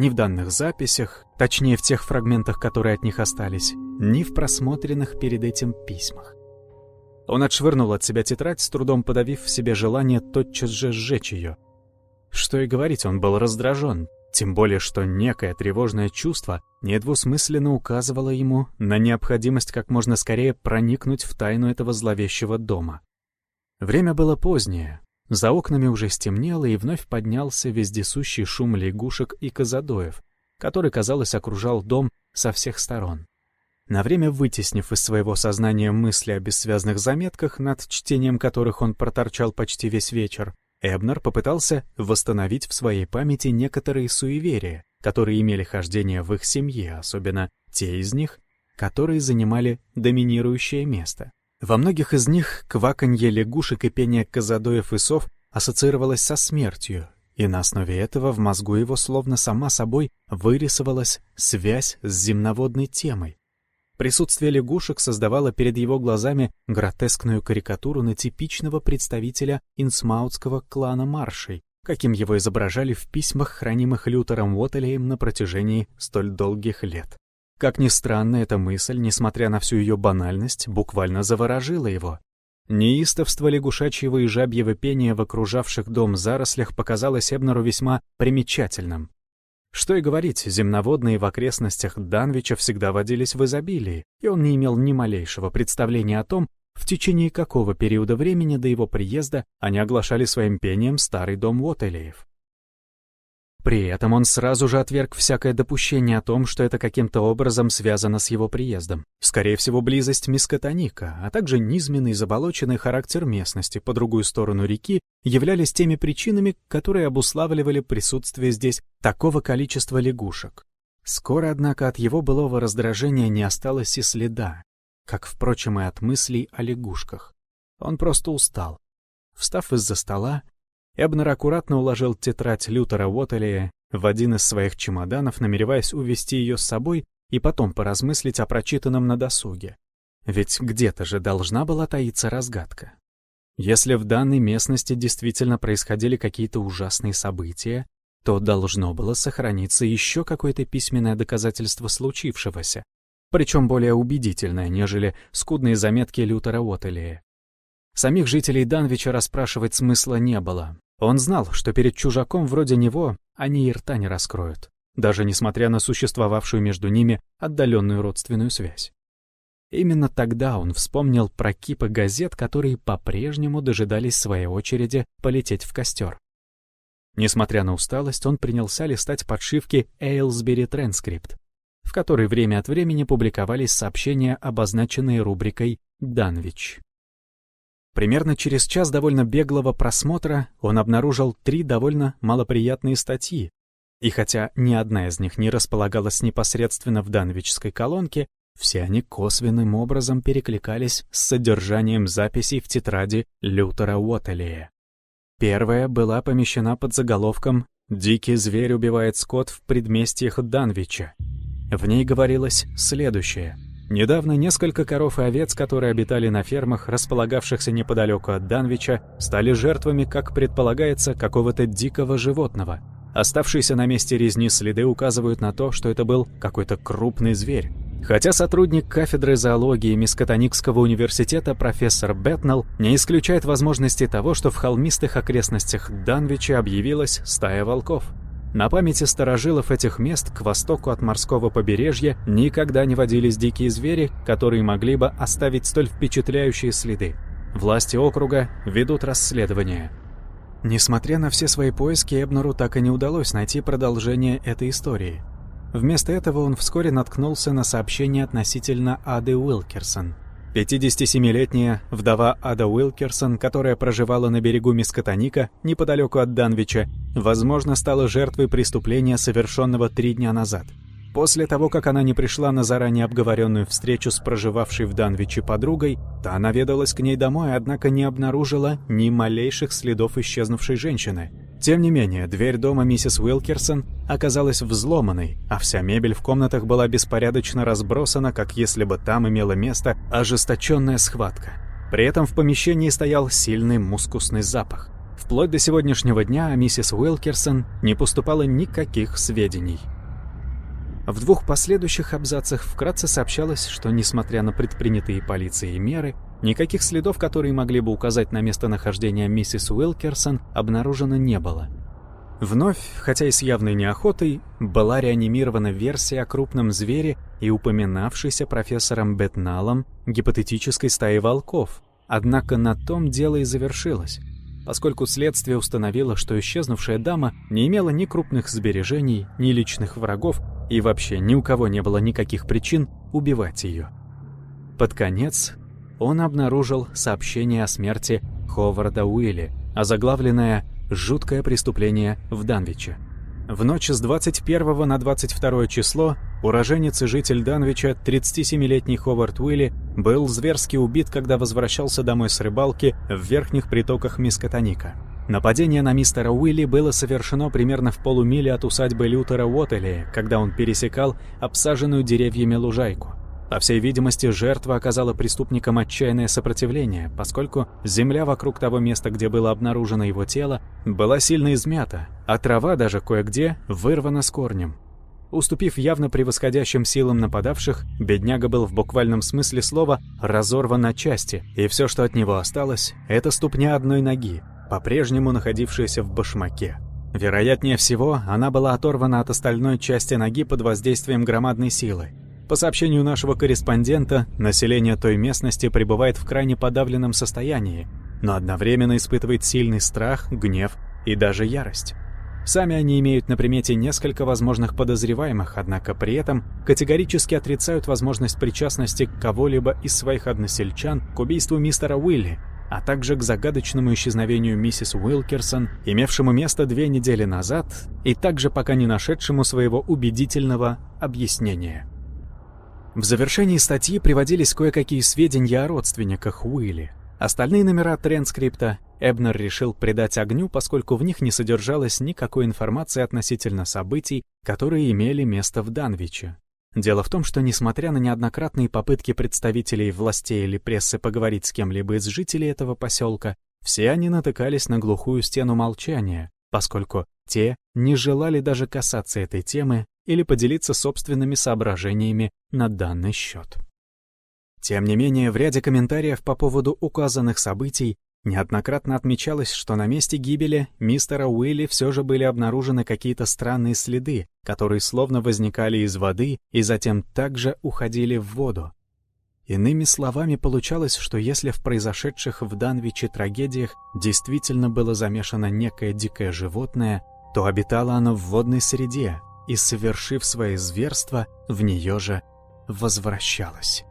ни в данных записях, точнее в тех фрагментах, которые от них остались, ни в просмотренных перед этим письмах. Он отшвырнул от себя тетрадь, с трудом подавив в себе желание тотчас же сжечь ее. Что и говорить, он был раздражен, тем более что некое тревожное чувство недвусмысленно указывало ему на необходимость как можно скорее проникнуть в тайну этого зловещего дома. Время было позднее, за окнами уже стемнело, и вновь поднялся вездесущий шум лягушек и козадоев. который, казалось, окружал дом со всех сторон. На время вытеснив из своего сознания мысли о бессвязных заметках, над чтением которых он проторчал почти весь вечер, Эбнер попытался восстановить в своей памяти некоторые суеверия, которые имели хождение в их семье, особенно те из них, которые занимали доминирующее место. Во многих из них кваканье лягушек и пение козадоев и сов ассоциировалось со смертью, и на основе этого в мозгу его словно сама собой вырисовалась связь с земноводной темой. Присутствие лягушек создавало перед его глазами гротескную карикатуру на типичного представителя инсмаутского клана Маршей, каким его изображали в письмах, хранимых Лютером Уоттелеем на протяжении столь долгих лет. Как ни странно, эта мысль, несмотря на всю ее банальность, буквально заворожила его. Неистовство лягушачьего и жабьего пения в окружавших дом зарослях показалось Эбнеру весьма примечательным. Что и говорить, земноводные в окрестностях Данвича всегда водились в изобилии, и он не имел ни малейшего представления о том, в течение какого периода времени до его приезда они оглашали своим пением старый дом Уотелеев. При этом он сразу же отверг всякое допущение о том, что это каким-то образом связано с его приездом. Скорее всего, близость Мискотоника, а также низменный заболоченный характер местности по другую сторону реки являлись теми причинами, которые обуславливали присутствие здесь такого количества лягушек. Скоро, однако, от его былого раздражения не осталось и следа, как, впрочем, и от мыслей о лягушках. Он просто устал. Встав из-за стола, Эбнер аккуратно уложил тетрадь Лютера Уоттелия в один из своих чемоданов, намереваясь увести ее с собой и потом поразмыслить о прочитанном на досуге. Ведь где-то же должна была таиться разгадка. Если в данной местности действительно происходили какие-то ужасные события, то должно было сохраниться еще какое-то письменное доказательство случившегося, причем более убедительное, нежели скудные заметки Лютера Уоттелия. Самих жителей Данвича расспрашивать смысла не было. Он знал, что перед чужаком вроде него они и рта не раскроют, даже несмотря на существовавшую между ними отдаленную родственную связь. Именно тогда он вспомнил про кипы газет, которые по-прежнему дожидались своей очереди полететь в костер. Несмотря на усталость, он принялся листать подшивки Aylesbury Transcript, в которой время от времени публиковались сообщения, обозначенные рубрикой «Данвич». Примерно через час довольно беглого просмотра он обнаружил три довольно малоприятные статьи, и хотя ни одна из них не располагалась непосредственно в данвичской колонке, все они косвенным образом перекликались с содержанием записей в тетради Лютера Уоттелея. Первая была помещена под заголовком «Дикий зверь убивает скот в предместьях Данвича». В ней говорилось следующее — Недавно несколько коров и овец, которые обитали на фермах, располагавшихся неподалеку от Данвича, стали жертвами, как предполагается, какого-то дикого животного. Оставшиеся на месте резни следы указывают на то, что это был какой-то крупный зверь. Хотя сотрудник кафедры зоологии Мискотоникского университета профессор Бетнелл не исключает возможности того, что в холмистых окрестностях Данвича объявилась стая волков. На памяти старожилов этих мест к востоку от морского побережья никогда не водились дикие звери, которые могли бы оставить столь впечатляющие следы. Власти округа ведут расследование. Несмотря на все свои поиски, Эбнеру так и не удалось найти продолжение этой истории. Вместо этого он вскоре наткнулся на сообщение относительно Ады Уилкерсон – 57-летняя вдова Ада Уилкерсон, которая проживала на берегу Мискотоника, неподалеку от Данвича, возможно, стала жертвой преступления, совершенного три дня назад. После того, как она не пришла на заранее обговоренную встречу с проживавшей в Данвиче подругой, та наведалась к ней домой, однако не обнаружила ни малейших следов исчезнувшей женщины. Тем не менее, дверь дома миссис Уилкерсон оказалась взломанной, а вся мебель в комнатах была беспорядочно разбросана, как если бы там имела место ожесточенная схватка. При этом в помещении стоял сильный мускусный запах. Вплоть до сегодняшнего дня о миссис Уилкерсон не поступало никаких сведений. В двух последующих абзацах вкратце сообщалось, что, несмотря на предпринятые полицией меры, Никаких следов, которые могли бы указать на местонахождение миссис Уилкерсон, обнаружено не было. Вновь, хотя и с явной неохотой, была реанимирована версия о крупном звере и упоминавшейся профессором Бетналом гипотетической стаи волков. Однако на том дело и завершилось. поскольку следствие установило, что исчезнувшая дама не имела ни крупных сбережений, ни личных врагов, и вообще ни у кого не было никаких причин убивать ее. Под конец он обнаружил сообщение о смерти Ховарда Уилли, озаглавленное «Жуткое преступление в Данвиче». В ночь с 21 на 22 число уроженец и житель Данвича, 37-летний Ховард Уилли, был зверски убит, когда возвращался домой с рыбалки в верхних притоках Мискотоника. Нападение на мистера Уилли было совершено примерно в полумиле от усадьбы Лютера Уоттелли, когда он пересекал обсаженную деревьями лужайку. По всей видимости, жертва оказала преступникам отчаянное сопротивление, поскольку земля вокруг того места, где было обнаружено его тело, была сильно измята, а трава даже кое-где вырвана с корнем. Уступив явно превосходящим силам нападавших, бедняга был в буквальном смысле слова разорван на части, и все, что от него осталось, это ступня одной ноги, по-прежнему находившаяся в башмаке. Вероятнее всего, она была оторвана от остальной части ноги под воздействием громадной силы, по сообщению нашего корреспондента, население той местности пребывает в крайне подавленном состоянии, но одновременно испытывает сильный страх, гнев и даже ярость. Сами они имеют на примете несколько возможных подозреваемых, однако при этом категорически отрицают возможность причастности кого-либо из своих односельчан к убийству мистера Уилли, а также к загадочному исчезновению миссис Уилкерсон, имевшему место две недели назад и также пока не нашедшему своего убедительного объяснения. В завершении статьи приводились кое-какие сведения о родственниках Уилли. Остальные номера транскрипта Эбнер решил придать огню, поскольку в них не содержалось никакой информации относительно событий, которые имели место в Данвиче. Дело в том, что несмотря на неоднократные попытки представителей властей или прессы поговорить с кем-либо из жителей этого поселка, все они натыкались на глухую стену молчания, поскольку те не желали даже касаться этой темы или поделиться собственными соображениями на данный счет. Тем не менее, в ряде комментариев по поводу указанных событий неоднократно отмечалось, что на месте гибели мистера Уилли все же были обнаружены какие-то странные следы, которые словно возникали из воды и затем также уходили в воду. Иными словами, получалось, что если в произошедших в Данвиче трагедиях действительно было замешано некое дикое животное, то обитало оно в водной среде, и, совершив свои зверства, в нее же возвращалась.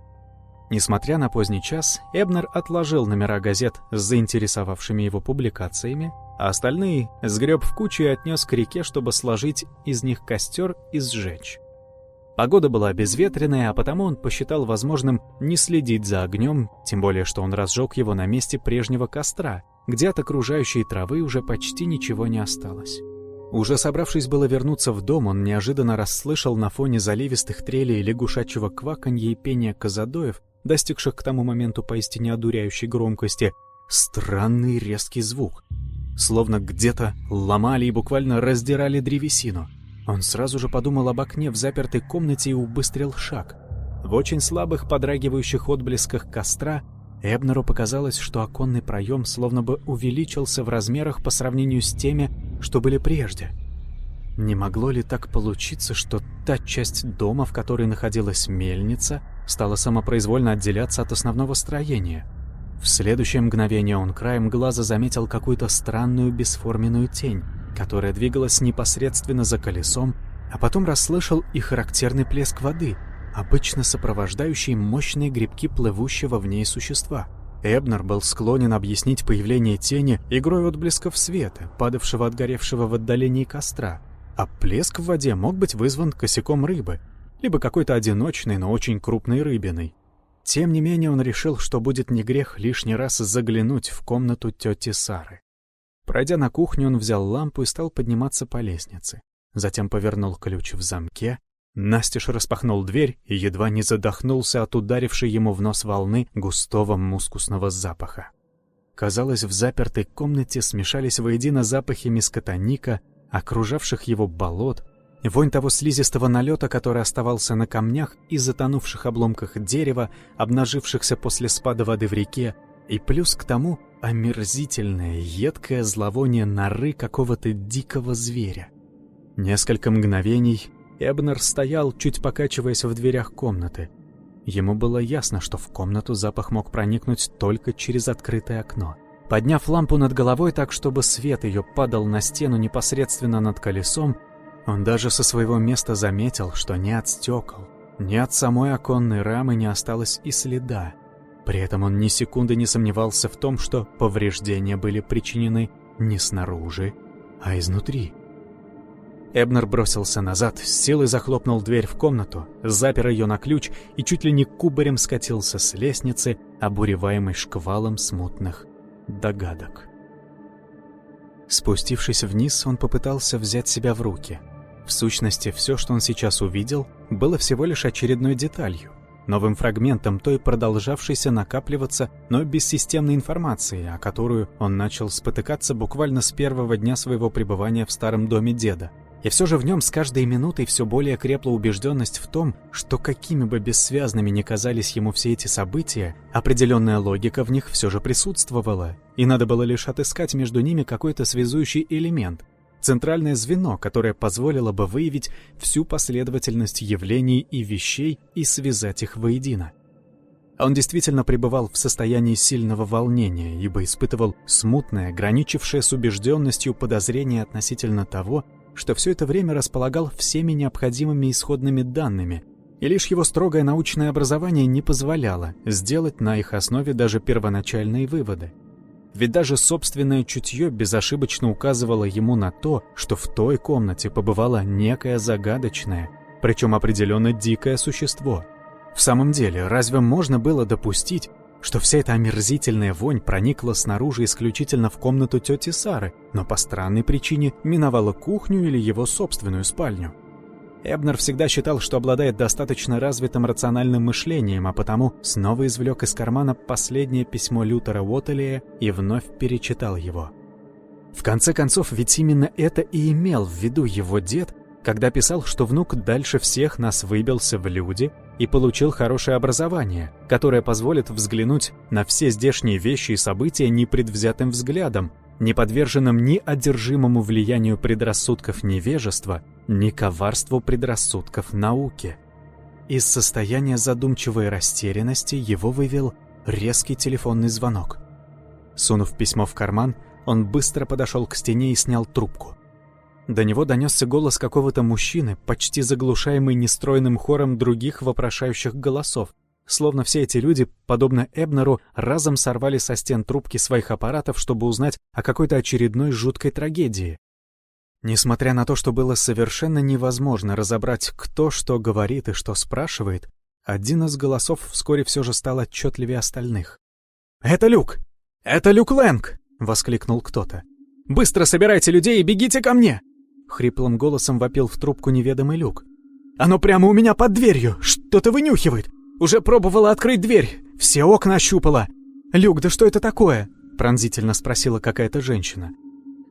Несмотря на поздний час, Эбнер отложил номера газет с заинтересовавшими его публикациями, а остальные сгреб в кучу и отнес к реке, чтобы сложить из них костер и сжечь. Погода была безветренная, а потому он посчитал возможным не следить за огнем, тем более что он разжег его на месте прежнего костра, где от окружающей травы уже почти ничего не осталось. Уже собравшись было вернуться в дом, он неожиданно расслышал на фоне заливистых трелей лягушачьего кваканья и пения казадоев, достигших к тому моменту поистине одуряющей громкости, странный резкий звук. Словно где-то ломали и буквально раздирали древесину. Он сразу же подумал об окне в запертой комнате и убыстрил шаг. В очень слабых подрагивающих отблесках костра Эбнеру показалось, что оконный проем словно бы увеличился в размерах по сравнению с теми, что были прежде. Не могло ли так получиться, что та часть дома, в которой находилась мельница, стала самопроизвольно отделяться от основного строения? В следующее мгновение он краем глаза заметил какую-то странную бесформенную тень, которая двигалась непосредственно за колесом, а потом расслышал и характерный плеск воды — обычно сопровождающий мощные грибки плывущего в ней существа. Эбнер был склонен объяснить появление тени игрой отблесков света, падавшего от горевшего в отдалении костра, а плеск в воде мог быть вызван косяком рыбы, либо какой-то одиночной, но очень крупной рыбиной. Тем не менее он решил, что будет не грех лишний раз заглянуть в комнату тети Сары. Пройдя на кухню, он взял лампу и стал подниматься по лестнице. Затем повернул ключ в замке Настеж распахнул дверь и едва не задохнулся от ударившей ему в нос волны густого мускусного запаха. Казалось, в запертой комнате смешались воедино запахи мискотоника, окружавших его болот, вонь того слизистого налета, который оставался на камнях и затонувших обломках дерева, обнажившихся после спада воды в реке, и плюс к тому омерзительное, едкое зловоние норы какого-то дикого зверя. Несколько мгновений Эбнер стоял, чуть покачиваясь в дверях комнаты. Ему было ясно, что в комнату запах мог проникнуть только через открытое окно. Подняв лампу над головой так, чтобы свет ее падал на стену непосредственно над колесом, он даже со своего места заметил, что ни от стекол, ни от самой оконной рамы не осталось и следа. При этом он ни секунды не сомневался в том, что повреждения были причинены не снаружи, а изнутри. Эбнер бросился назад, с силой захлопнул дверь в комнату, запер ее на ключ и чуть ли не кубарем скатился с лестницы, обуреваемой шквалом смутных догадок. Спустившись вниз, он попытался взять себя в руки. В сущности, все, что он сейчас увидел, было всего лишь очередной деталью, новым фрагментом той продолжавшейся накапливаться, но бессистемной информации, о которую он начал спотыкаться буквально с первого дня своего пребывания в старом доме деда. И все же в нем с каждой минутой все более крепла убежденность в том, что какими бы бессвязными ни казались ему все эти события, определенная логика в них все же присутствовала, и надо было лишь отыскать между ними какой-то связующий элемент, центральное звено, которое позволило бы выявить всю последовательность явлений и вещей и связать их воедино. Он действительно пребывал в состоянии сильного волнения, ибо испытывал смутное, граничившее с убежденностью подозрение относительно того, что все это время располагал всеми необходимыми исходными данными, и лишь его строгое научное образование не позволяло сделать на их основе даже первоначальные выводы. Ведь даже собственное чутье безошибочно указывало ему на то, что в той комнате побывало некое загадочное, причем определенно дикое существо. В самом деле, разве можно было допустить, что вся эта омерзительная вонь проникла снаружи исключительно в комнату тети Сары, но по странной причине миновала кухню или его собственную спальню. Эбнер всегда считал, что обладает достаточно развитым рациональным мышлением, а потому снова извлек из кармана последнее письмо Лютера Уоттелия и вновь перечитал его. В конце концов, ведь именно это и имел в виду его дед, когда писал, что внук дальше всех нас выбился в люди и получил хорошее образование, которое позволит взглянуть на все здешние вещи и события непредвзятым взглядом, не подверженным ни одержимому влиянию предрассудков невежества, ни коварству предрассудков науки. Из состояния задумчивой растерянности его вывел резкий телефонный звонок. Сунув письмо в карман, он быстро подошел к стене и снял трубку. До него донесся голос какого-то мужчины, почти заглушаемый нестройным хором других вопрошающих голосов. Словно все эти люди, подобно Эбнеру, разом сорвали со стен трубки своих аппаратов, чтобы узнать о какой-то очередной жуткой трагедии. Несмотря на то, что было совершенно невозможно разобрать, кто что говорит и что спрашивает, один из голосов вскоре все же стал отчетливее остальных. «Это Люк! Это Люк Лэнг!» — воскликнул кто-то. «Быстро собирайте людей и бегите ко мне!» Хриплым голосом вопил в трубку неведомый люк. «Оно прямо у меня под дверью! Что-то вынюхивает! Уже пробовала открыть дверь! Все окна ощупала! Люк, да что это такое?» Пронзительно спросила какая-то женщина.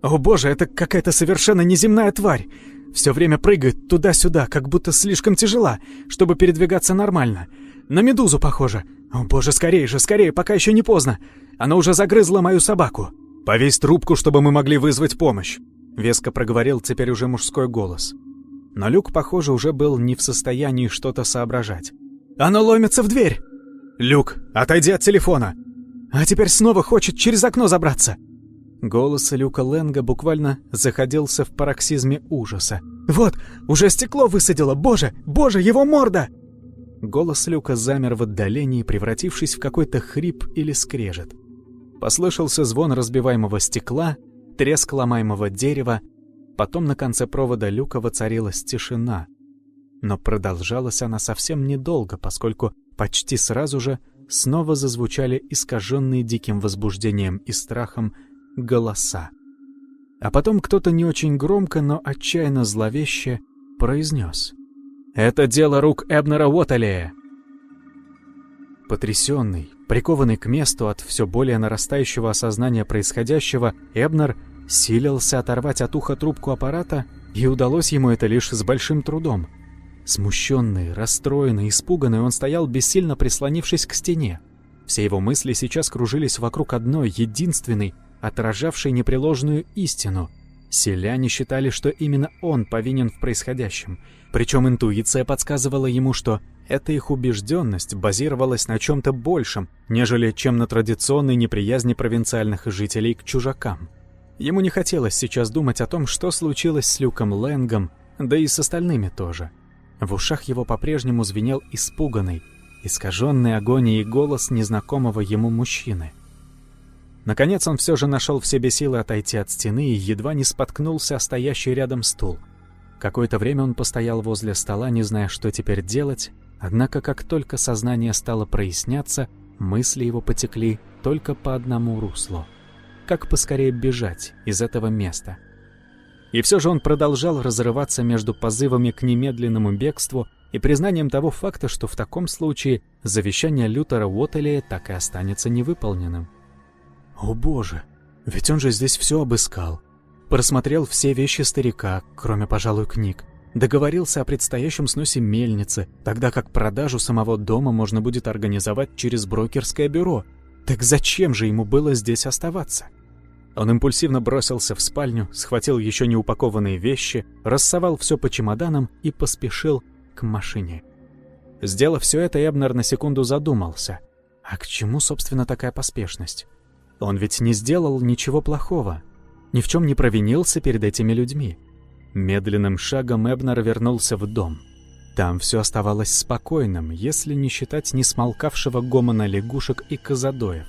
«О боже, это какая-то совершенно неземная тварь! Все время прыгает туда-сюда, как будто слишком тяжела, чтобы передвигаться нормально. На медузу похоже. О боже, скорее же, скорее, пока еще не поздно. Она уже загрызла мою собаку. Повесь трубку, чтобы мы могли вызвать помощь. Веско проговорил теперь уже мужской голос. Но Люк, похоже, уже был не в состоянии что-то соображать. «Оно ломится в дверь!» «Люк, отойди от телефона!» «А теперь снова хочет через окно забраться!» Голос Люка Ленга буквально заходился в пароксизме ужаса. «Вот, уже стекло высадило! Боже, боже, его морда!» Голос Люка замер в отдалении, превратившись в какой-то хрип или скрежет. Послышался звон разбиваемого стекла, треск ломаемого дерева, потом на конце провода люка воцарилась тишина. Но продолжалась она совсем недолго, поскольку почти сразу же снова зазвучали искаженные диким возбуждением и страхом голоса. А потом кто-то не очень громко, но отчаянно зловеще произнес. «Это дело рук Эбнера Уоттелея!» Потрясенный, прикованный к месту от все более нарастающего осознания происходящего, Эбнер Силился оторвать от уха трубку аппарата, и удалось ему это лишь с большим трудом. Смущенный, расстроенный, испуганный, он стоял, бессильно прислонившись к стене. Все его мысли сейчас кружились вокруг одной, единственной, отражавшей непреложную истину. Селяне считали, что именно он повинен в происходящем. Причем интуиция подсказывала ему, что Эта их убежденность базировалась на чем-то большем, нежели чем на традиционной неприязни провинциальных жителей к чужакам. Ему не хотелось сейчас думать о том, что случилось с Люком Лэнгом, да и с остальными тоже. В ушах его по-прежнему звенел испуганный, искаженный агонией голос незнакомого ему мужчины. Наконец он все же нашел в себе силы отойти от стены и едва не споткнулся о стоящий рядом стул. Какое-то время он постоял возле стола, не зная, что теперь делать, однако как только сознание стало проясняться, мысли его потекли только по одному руслу. Как поскорее бежать из этого места? И все же он продолжал разрываться между позывами к немедленному бегству и признанием того факта, что в таком случае завещание Лютера Уоттелия так и останется невыполненным. О боже, ведь он же здесь все обыскал. Просмотрел все вещи старика, кроме, пожалуй, книг. Договорился о предстоящем сносе мельницы, тогда как продажу самого дома можно будет организовать через брокерское бюро. Так зачем же ему было здесь оставаться? Он импульсивно бросился в спальню, схватил еще не упакованные вещи, рассовал все по чемоданам и поспешил к машине. Сделав все это, Эбнер на секунду задумался. А к чему, собственно, такая поспешность? Он ведь не сделал ничего плохого ни в чем не провинился перед этими людьми. Медленным шагом Эбнер вернулся в дом. Там все оставалось спокойным, если не считать несмолкавшего гомона лягушек и козадоев.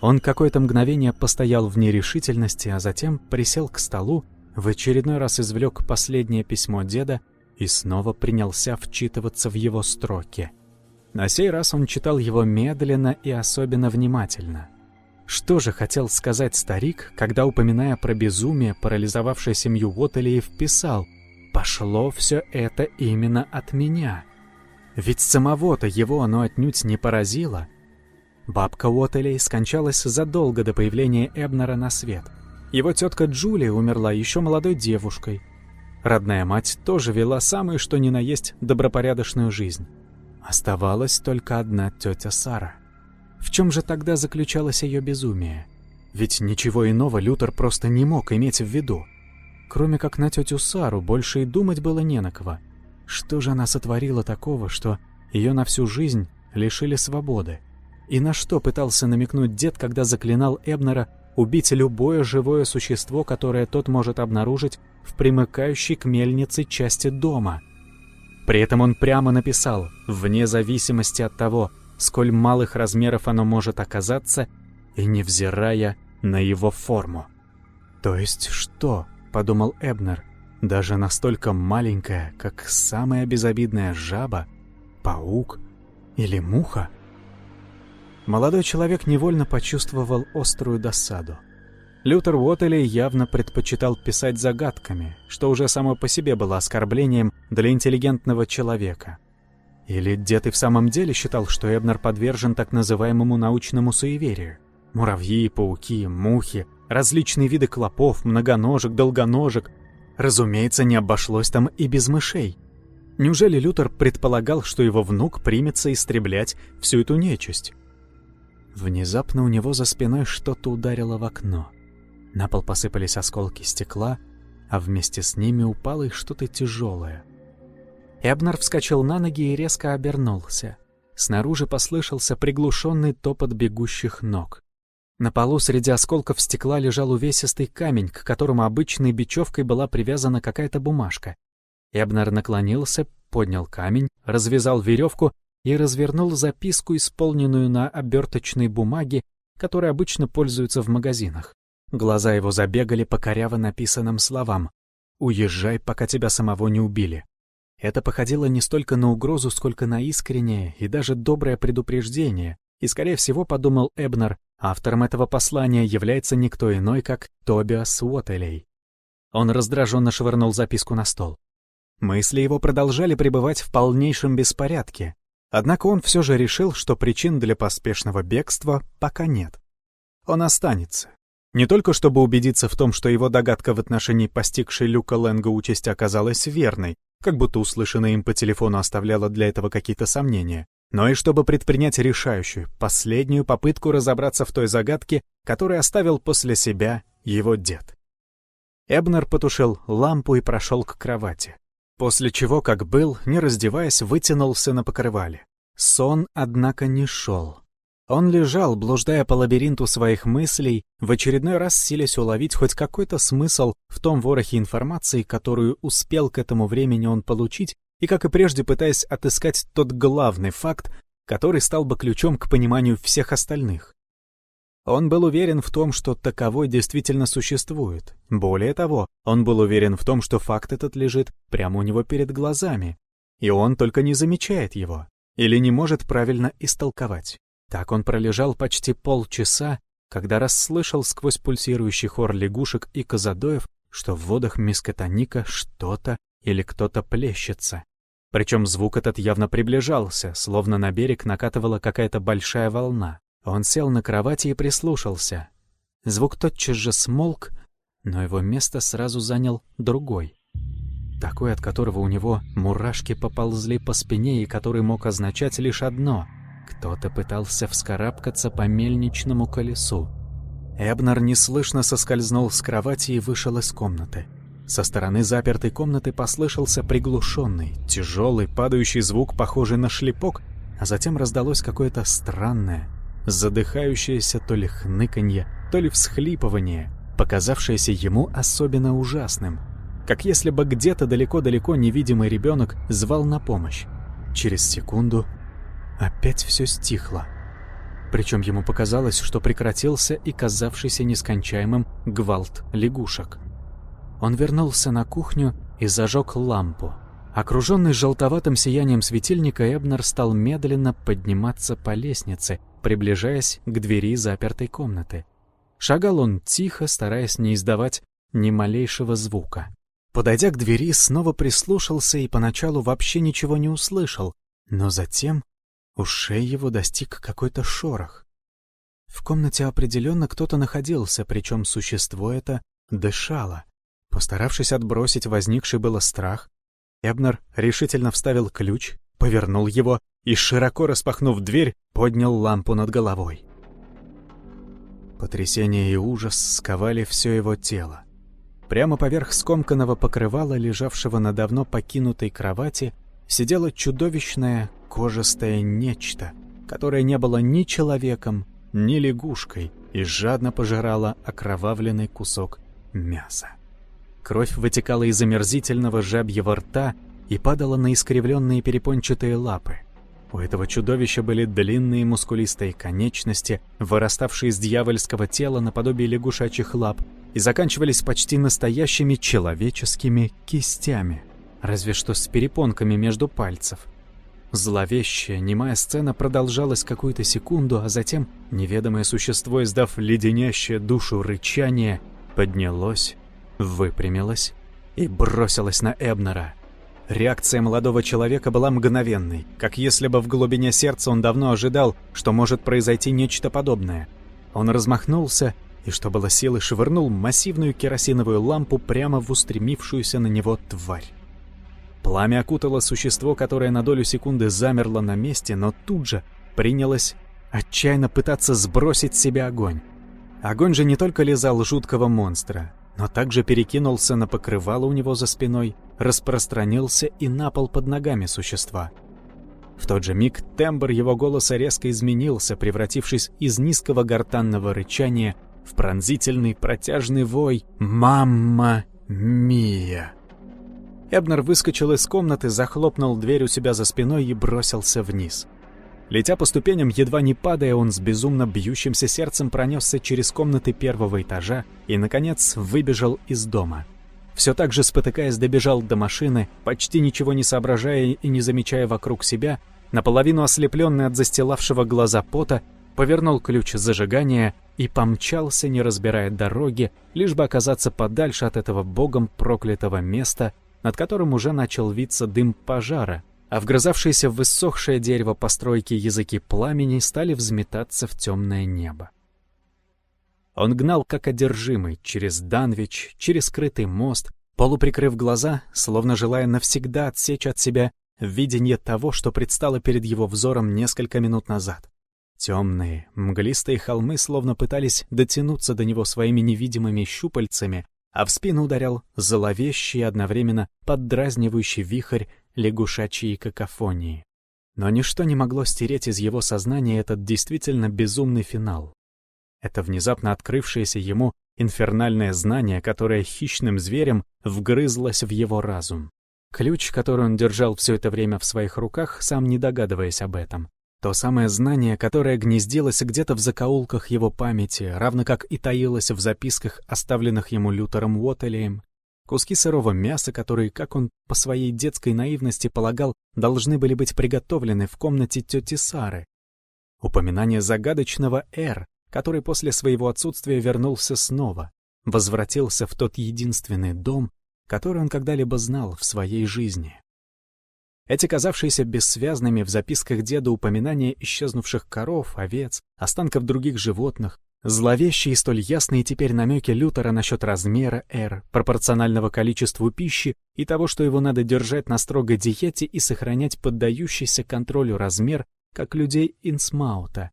Он какое-то мгновение постоял в нерешительности, а затем присел к столу, в очередной раз извлек последнее письмо деда и снова принялся вчитываться в его строки. На сей раз он читал его медленно и особенно внимательно — что же хотел сказать старик, когда, упоминая про безумие, парализовавшее семью Уоттелиев, писал «Пошло все это именно от меня». Ведь самого-то его оно отнюдь не поразило. Бабка Уоттелей скончалась задолго до появления Эбнера на свет. Его тетка Джулия умерла еще молодой девушкой. Родная мать тоже вела самую что ни на есть добропорядочную жизнь. Оставалась только одна тетя Сара. В чем же тогда заключалось ее безумие? Ведь ничего иного Лютер просто не мог иметь в виду. Кроме как на тетю Сару, больше и думать было не на кого. Что же она сотворила такого, что ее на всю жизнь лишили свободы? И на что пытался намекнуть дед, когда заклинал Эбнера убить любое живое существо, которое тот может обнаружить в примыкающей к мельнице части дома? При этом он прямо написал, вне зависимости от того, сколь малых размеров оно может оказаться, и невзирая на его форму. «То есть что?» — подумал Эбнер. «Даже настолько маленькая, как самая безобидная жаба, паук или муха?» Молодой человек невольно почувствовал острую досаду. Лютер Уоттели явно предпочитал писать загадками, что уже само по себе было оскорблением для интеллигентного человека — или дед и в самом деле считал, что Эбнер подвержен так называемому научному суеверию? Муравьи, пауки, мухи, различные виды клопов, многоножек, долгоножек. Разумеется, не обошлось там и без мышей. Неужели Лютер предполагал, что его внук примется истреблять всю эту нечисть? Внезапно у него за спиной что-то ударило в окно. На пол посыпались осколки стекла, а вместе с ними упало и что-то тяжелое. Эбнер вскочил на ноги и резко обернулся. Снаружи послышался приглушенный топот бегущих ног. На полу среди осколков стекла лежал увесистый камень, к которому обычной бечевкой была привязана какая-то бумажка. Эбнер наклонился, поднял камень, развязал веревку и развернул записку, исполненную на оберточной бумаге, которой обычно пользуются в магазинах. Глаза его забегали по коряво написанным словам. «Уезжай, пока тебя самого не убили». Это походило не столько на угрозу, сколько на искреннее и даже доброе предупреждение, и, скорее всего, подумал Эбнер, автором этого послания является никто иной, как Тобиас Уоттелей. Он раздраженно швырнул записку на стол. Мысли его продолжали пребывать в полнейшем беспорядке, однако он все же решил, что причин для поспешного бегства пока нет. Он останется. Не только чтобы убедиться в том, что его догадка в отношении постигшей Люка Лэнга участи оказалась верной, как будто услышанное им по телефону оставляло для этого какие-то сомнения, но и чтобы предпринять решающую, последнюю попытку разобраться в той загадке, которую оставил после себя его дед. Эбнер потушил лампу и прошел к кровати. После чего, как был, не раздеваясь, вытянулся на покрывале. Сон, однако, не шел. Он лежал, блуждая по лабиринту своих мыслей, в очередной раз силясь уловить хоть какой-то смысл в том ворохе информации, которую успел к этому времени он получить, и, как и прежде, пытаясь отыскать тот главный факт, который стал бы ключом к пониманию всех остальных. Он был уверен в том, что таковой действительно существует. Более того, он был уверен в том, что факт этот лежит прямо у него перед глазами, и он только не замечает его или не может правильно истолковать. Так он пролежал почти полчаса, когда расслышал сквозь пульсирующий хор лягушек и козадоев, что в водах Мискотоника что-то или кто-то плещется. Причем звук этот явно приближался, словно на берег накатывала какая-то большая волна. Он сел на кровати и прислушался. Звук тотчас же смолк, но его место сразу занял другой. Такой, от которого у него мурашки поползли по спине и который мог означать лишь одно — кто-то пытался вскарабкаться по мельничному колесу. Эбнер неслышно соскользнул с кровати и вышел из комнаты. Со стороны запертой комнаты послышался приглушенный, тяжелый, падающий звук, похожий на шлепок, а затем раздалось какое-то странное, задыхающееся то ли хныканье, то ли всхлипывание, показавшееся ему особенно ужасным, как если бы где-то далеко-далеко невидимый ребенок звал на помощь. Через секунду опять все стихло. Причем ему показалось, что прекратился и казавшийся нескончаемым гвалт лягушек. Он вернулся на кухню и зажег лампу. Окруженный желтоватым сиянием светильника, Эбнер стал медленно подниматься по лестнице, приближаясь к двери запертой комнаты. Шагал он тихо, стараясь не издавать ни малейшего звука. Подойдя к двери, снова прислушался и поначалу вообще ничего не услышал, но затем ушей его достиг какой-то шорох. В комнате определенно кто-то находился, причем существо это дышало. Постаравшись отбросить возникший было страх, Эбнер решительно вставил ключ, повернул его и, широко распахнув дверь, поднял лампу над головой. Потрясение и ужас сковали все его тело. Прямо поверх скомканного покрывала, лежавшего на давно покинутой кровати, сидело чудовищное кожистое нечто, которое не было ни человеком, ни лягушкой и жадно пожирало окровавленный кусок мяса. Кровь вытекала из омерзительного жабьего рта и падала на искривленные перепончатые лапы. У этого чудовища были длинные мускулистые конечности, выраставшие из дьявольского тела наподобие лягушачьих лап, и заканчивались почти настоящими человеческими кистями, разве что с перепонками между пальцев. Зловещая, немая сцена продолжалась какую-то секунду, а затем неведомое существо, издав леденящее душу рычание, поднялось выпрямилась и бросилась на Эбнера. Реакция молодого человека была мгновенной, как если бы в глубине сердца он давно ожидал, что может произойти нечто подобное. Он размахнулся и, что было силы, швырнул массивную керосиновую лампу прямо в устремившуюся на него тварь. Пламя окутало существо, которое на долю секунды замерло на месте, но тут же принялось отчаянно пытаться сбросить с себя огонь. Огонь же не только лизал жуткого монстра, но также перекинулся на покрывало у него за спиной, распространился и на пол под ногами существа. В тот же миг тембр его голоса резко изменился, превратившись из низкого гортанного рычания в пронзительный протяжный вой «Мамма Мия!». Эбнер выскочил из комнаты, захлопнул дверь у себя за спиной и бросился вниз. Летя по ступеням, едва не падая, он с безумно бьющимся сердцем пронесся через комнаты первого этажа и, наконец, выбежал из дома. Все так же, спотыкаясь, добежал до машины, почти ничего не соображая и не замечая вокруг себя, наполовину ослепленный от застилавшего глаза пота, повернул ключ зажигания и помчался, не разбирая дороги, лишь бы оказаться подальше от этого богом проклятого места, над которым уже начал виться дым пожара, а вгрызавшиеся в высохшее дерево постройки языки пламени стали взметаться в темное небо. Он гнал как одержимый через Данвич, через скрытый мост, полуприкрыв глаза, словно желая навсегда отсечь от себя видение того, что предстало перед его взором несколько минут назад. Темные, мглистые холмы словно пытались дотянуться до него своими невидимыми щупальцами, а в спину ударял зловещий одновременно поддразнивающий вихрь лягушачьей какофонии. Но ничто не могло стереть из его сознания этот действительно безумный финал. Это внезапно открывшееся ему инфернальное знание, которое хищным зверем вгрызлось в его разум. Ключ, который он держал все это время в своих руках, сам не догадываясь об этом. То самое знание, которое гнездилось где-то в закоулках его памяти, равно как и таилось в записках, оставленных ему Лютером Уоттелеем, куски сырого мяса, которые, как он по своей детской наивности полагал, должны были быть приготовлены в комнате тети Сары. Упоминание загадочного «Р», который после своего отсутствия вернулся снова, возвратился в тот единственный дом, который он когда-либо знал в своей жизни. Эти казавшиеся бессвязными в записках деда упоминания исчезнувших коров, овец, останков других животных, зловещие и столь ясные теперь намеки Лютера насчет размера R, пропорционального количеству пищи и того, что его надо держать на строгой диете и сохранять поддающийся контролю размер, как людей Инсмаута,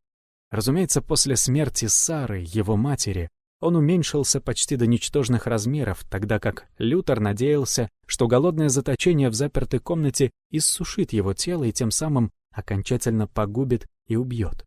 Разумеется, после смерти Сары, его матери, он уменьшился почти до ничтожных размеров, тогда как Лютер надеялся, что голодное заточение в запертой комнате иссушит его тело и тем самым окончательно погубит и убьет.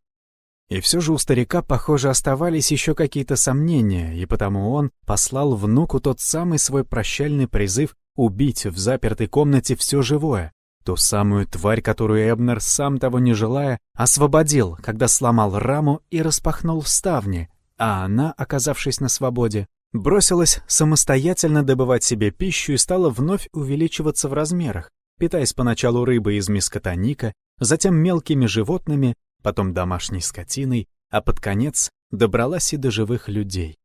И все же у старика, похоже, оставались еще какие-то сомнения, и потому он послал внуку тот самый свой прощальный призыв убить в запертой комнате все живое, Ту самую тварь, которую Эбнер, сам того не желая, освободил, когда сломал раму и распахнул ставни, а она, оказавшись на свободе, бросилась самостоятельно добывать себе пищу и стала вновь увеличиваться в размерах, питаясь поначалу рыбой из мискотоника, затем мелкими животными, потом домашней скотиной, а под конец добралась и до живых людей.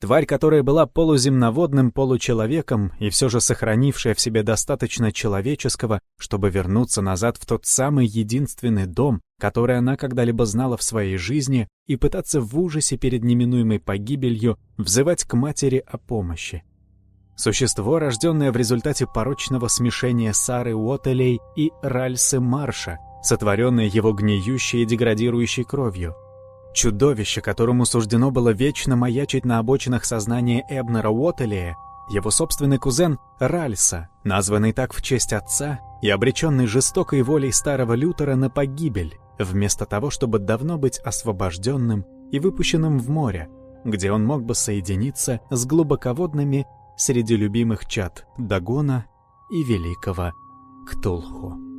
Тварь, которая была полуземноводным получеловеком и все же сохранившая в себе достаточно человеческого, чтобы вернуться назад в тот самый единственный дом, который она когда-либо знала в своей жизни, и пытаться в ужасе перед неминуемой погибелью взывать к матери о помощи. Существо, рожденное в результате порочного смешения Сары Уотелей и Ральсы Марша, сотворенное его гниющей и деградирующей кровью — Чудовище, которому суждено было вечно маячить на обочинах сознания Эбнера Уоттелия, его собственный кузен Ральса, названный так в честь отца и обреченный жестокой волей старого Лютера на погибель, вместо того, чтобы давно быть освобожденным и выпущенным в море, где он мог бы соединиться с глубоководными среди любимых чад Дагона и великого Ктулху.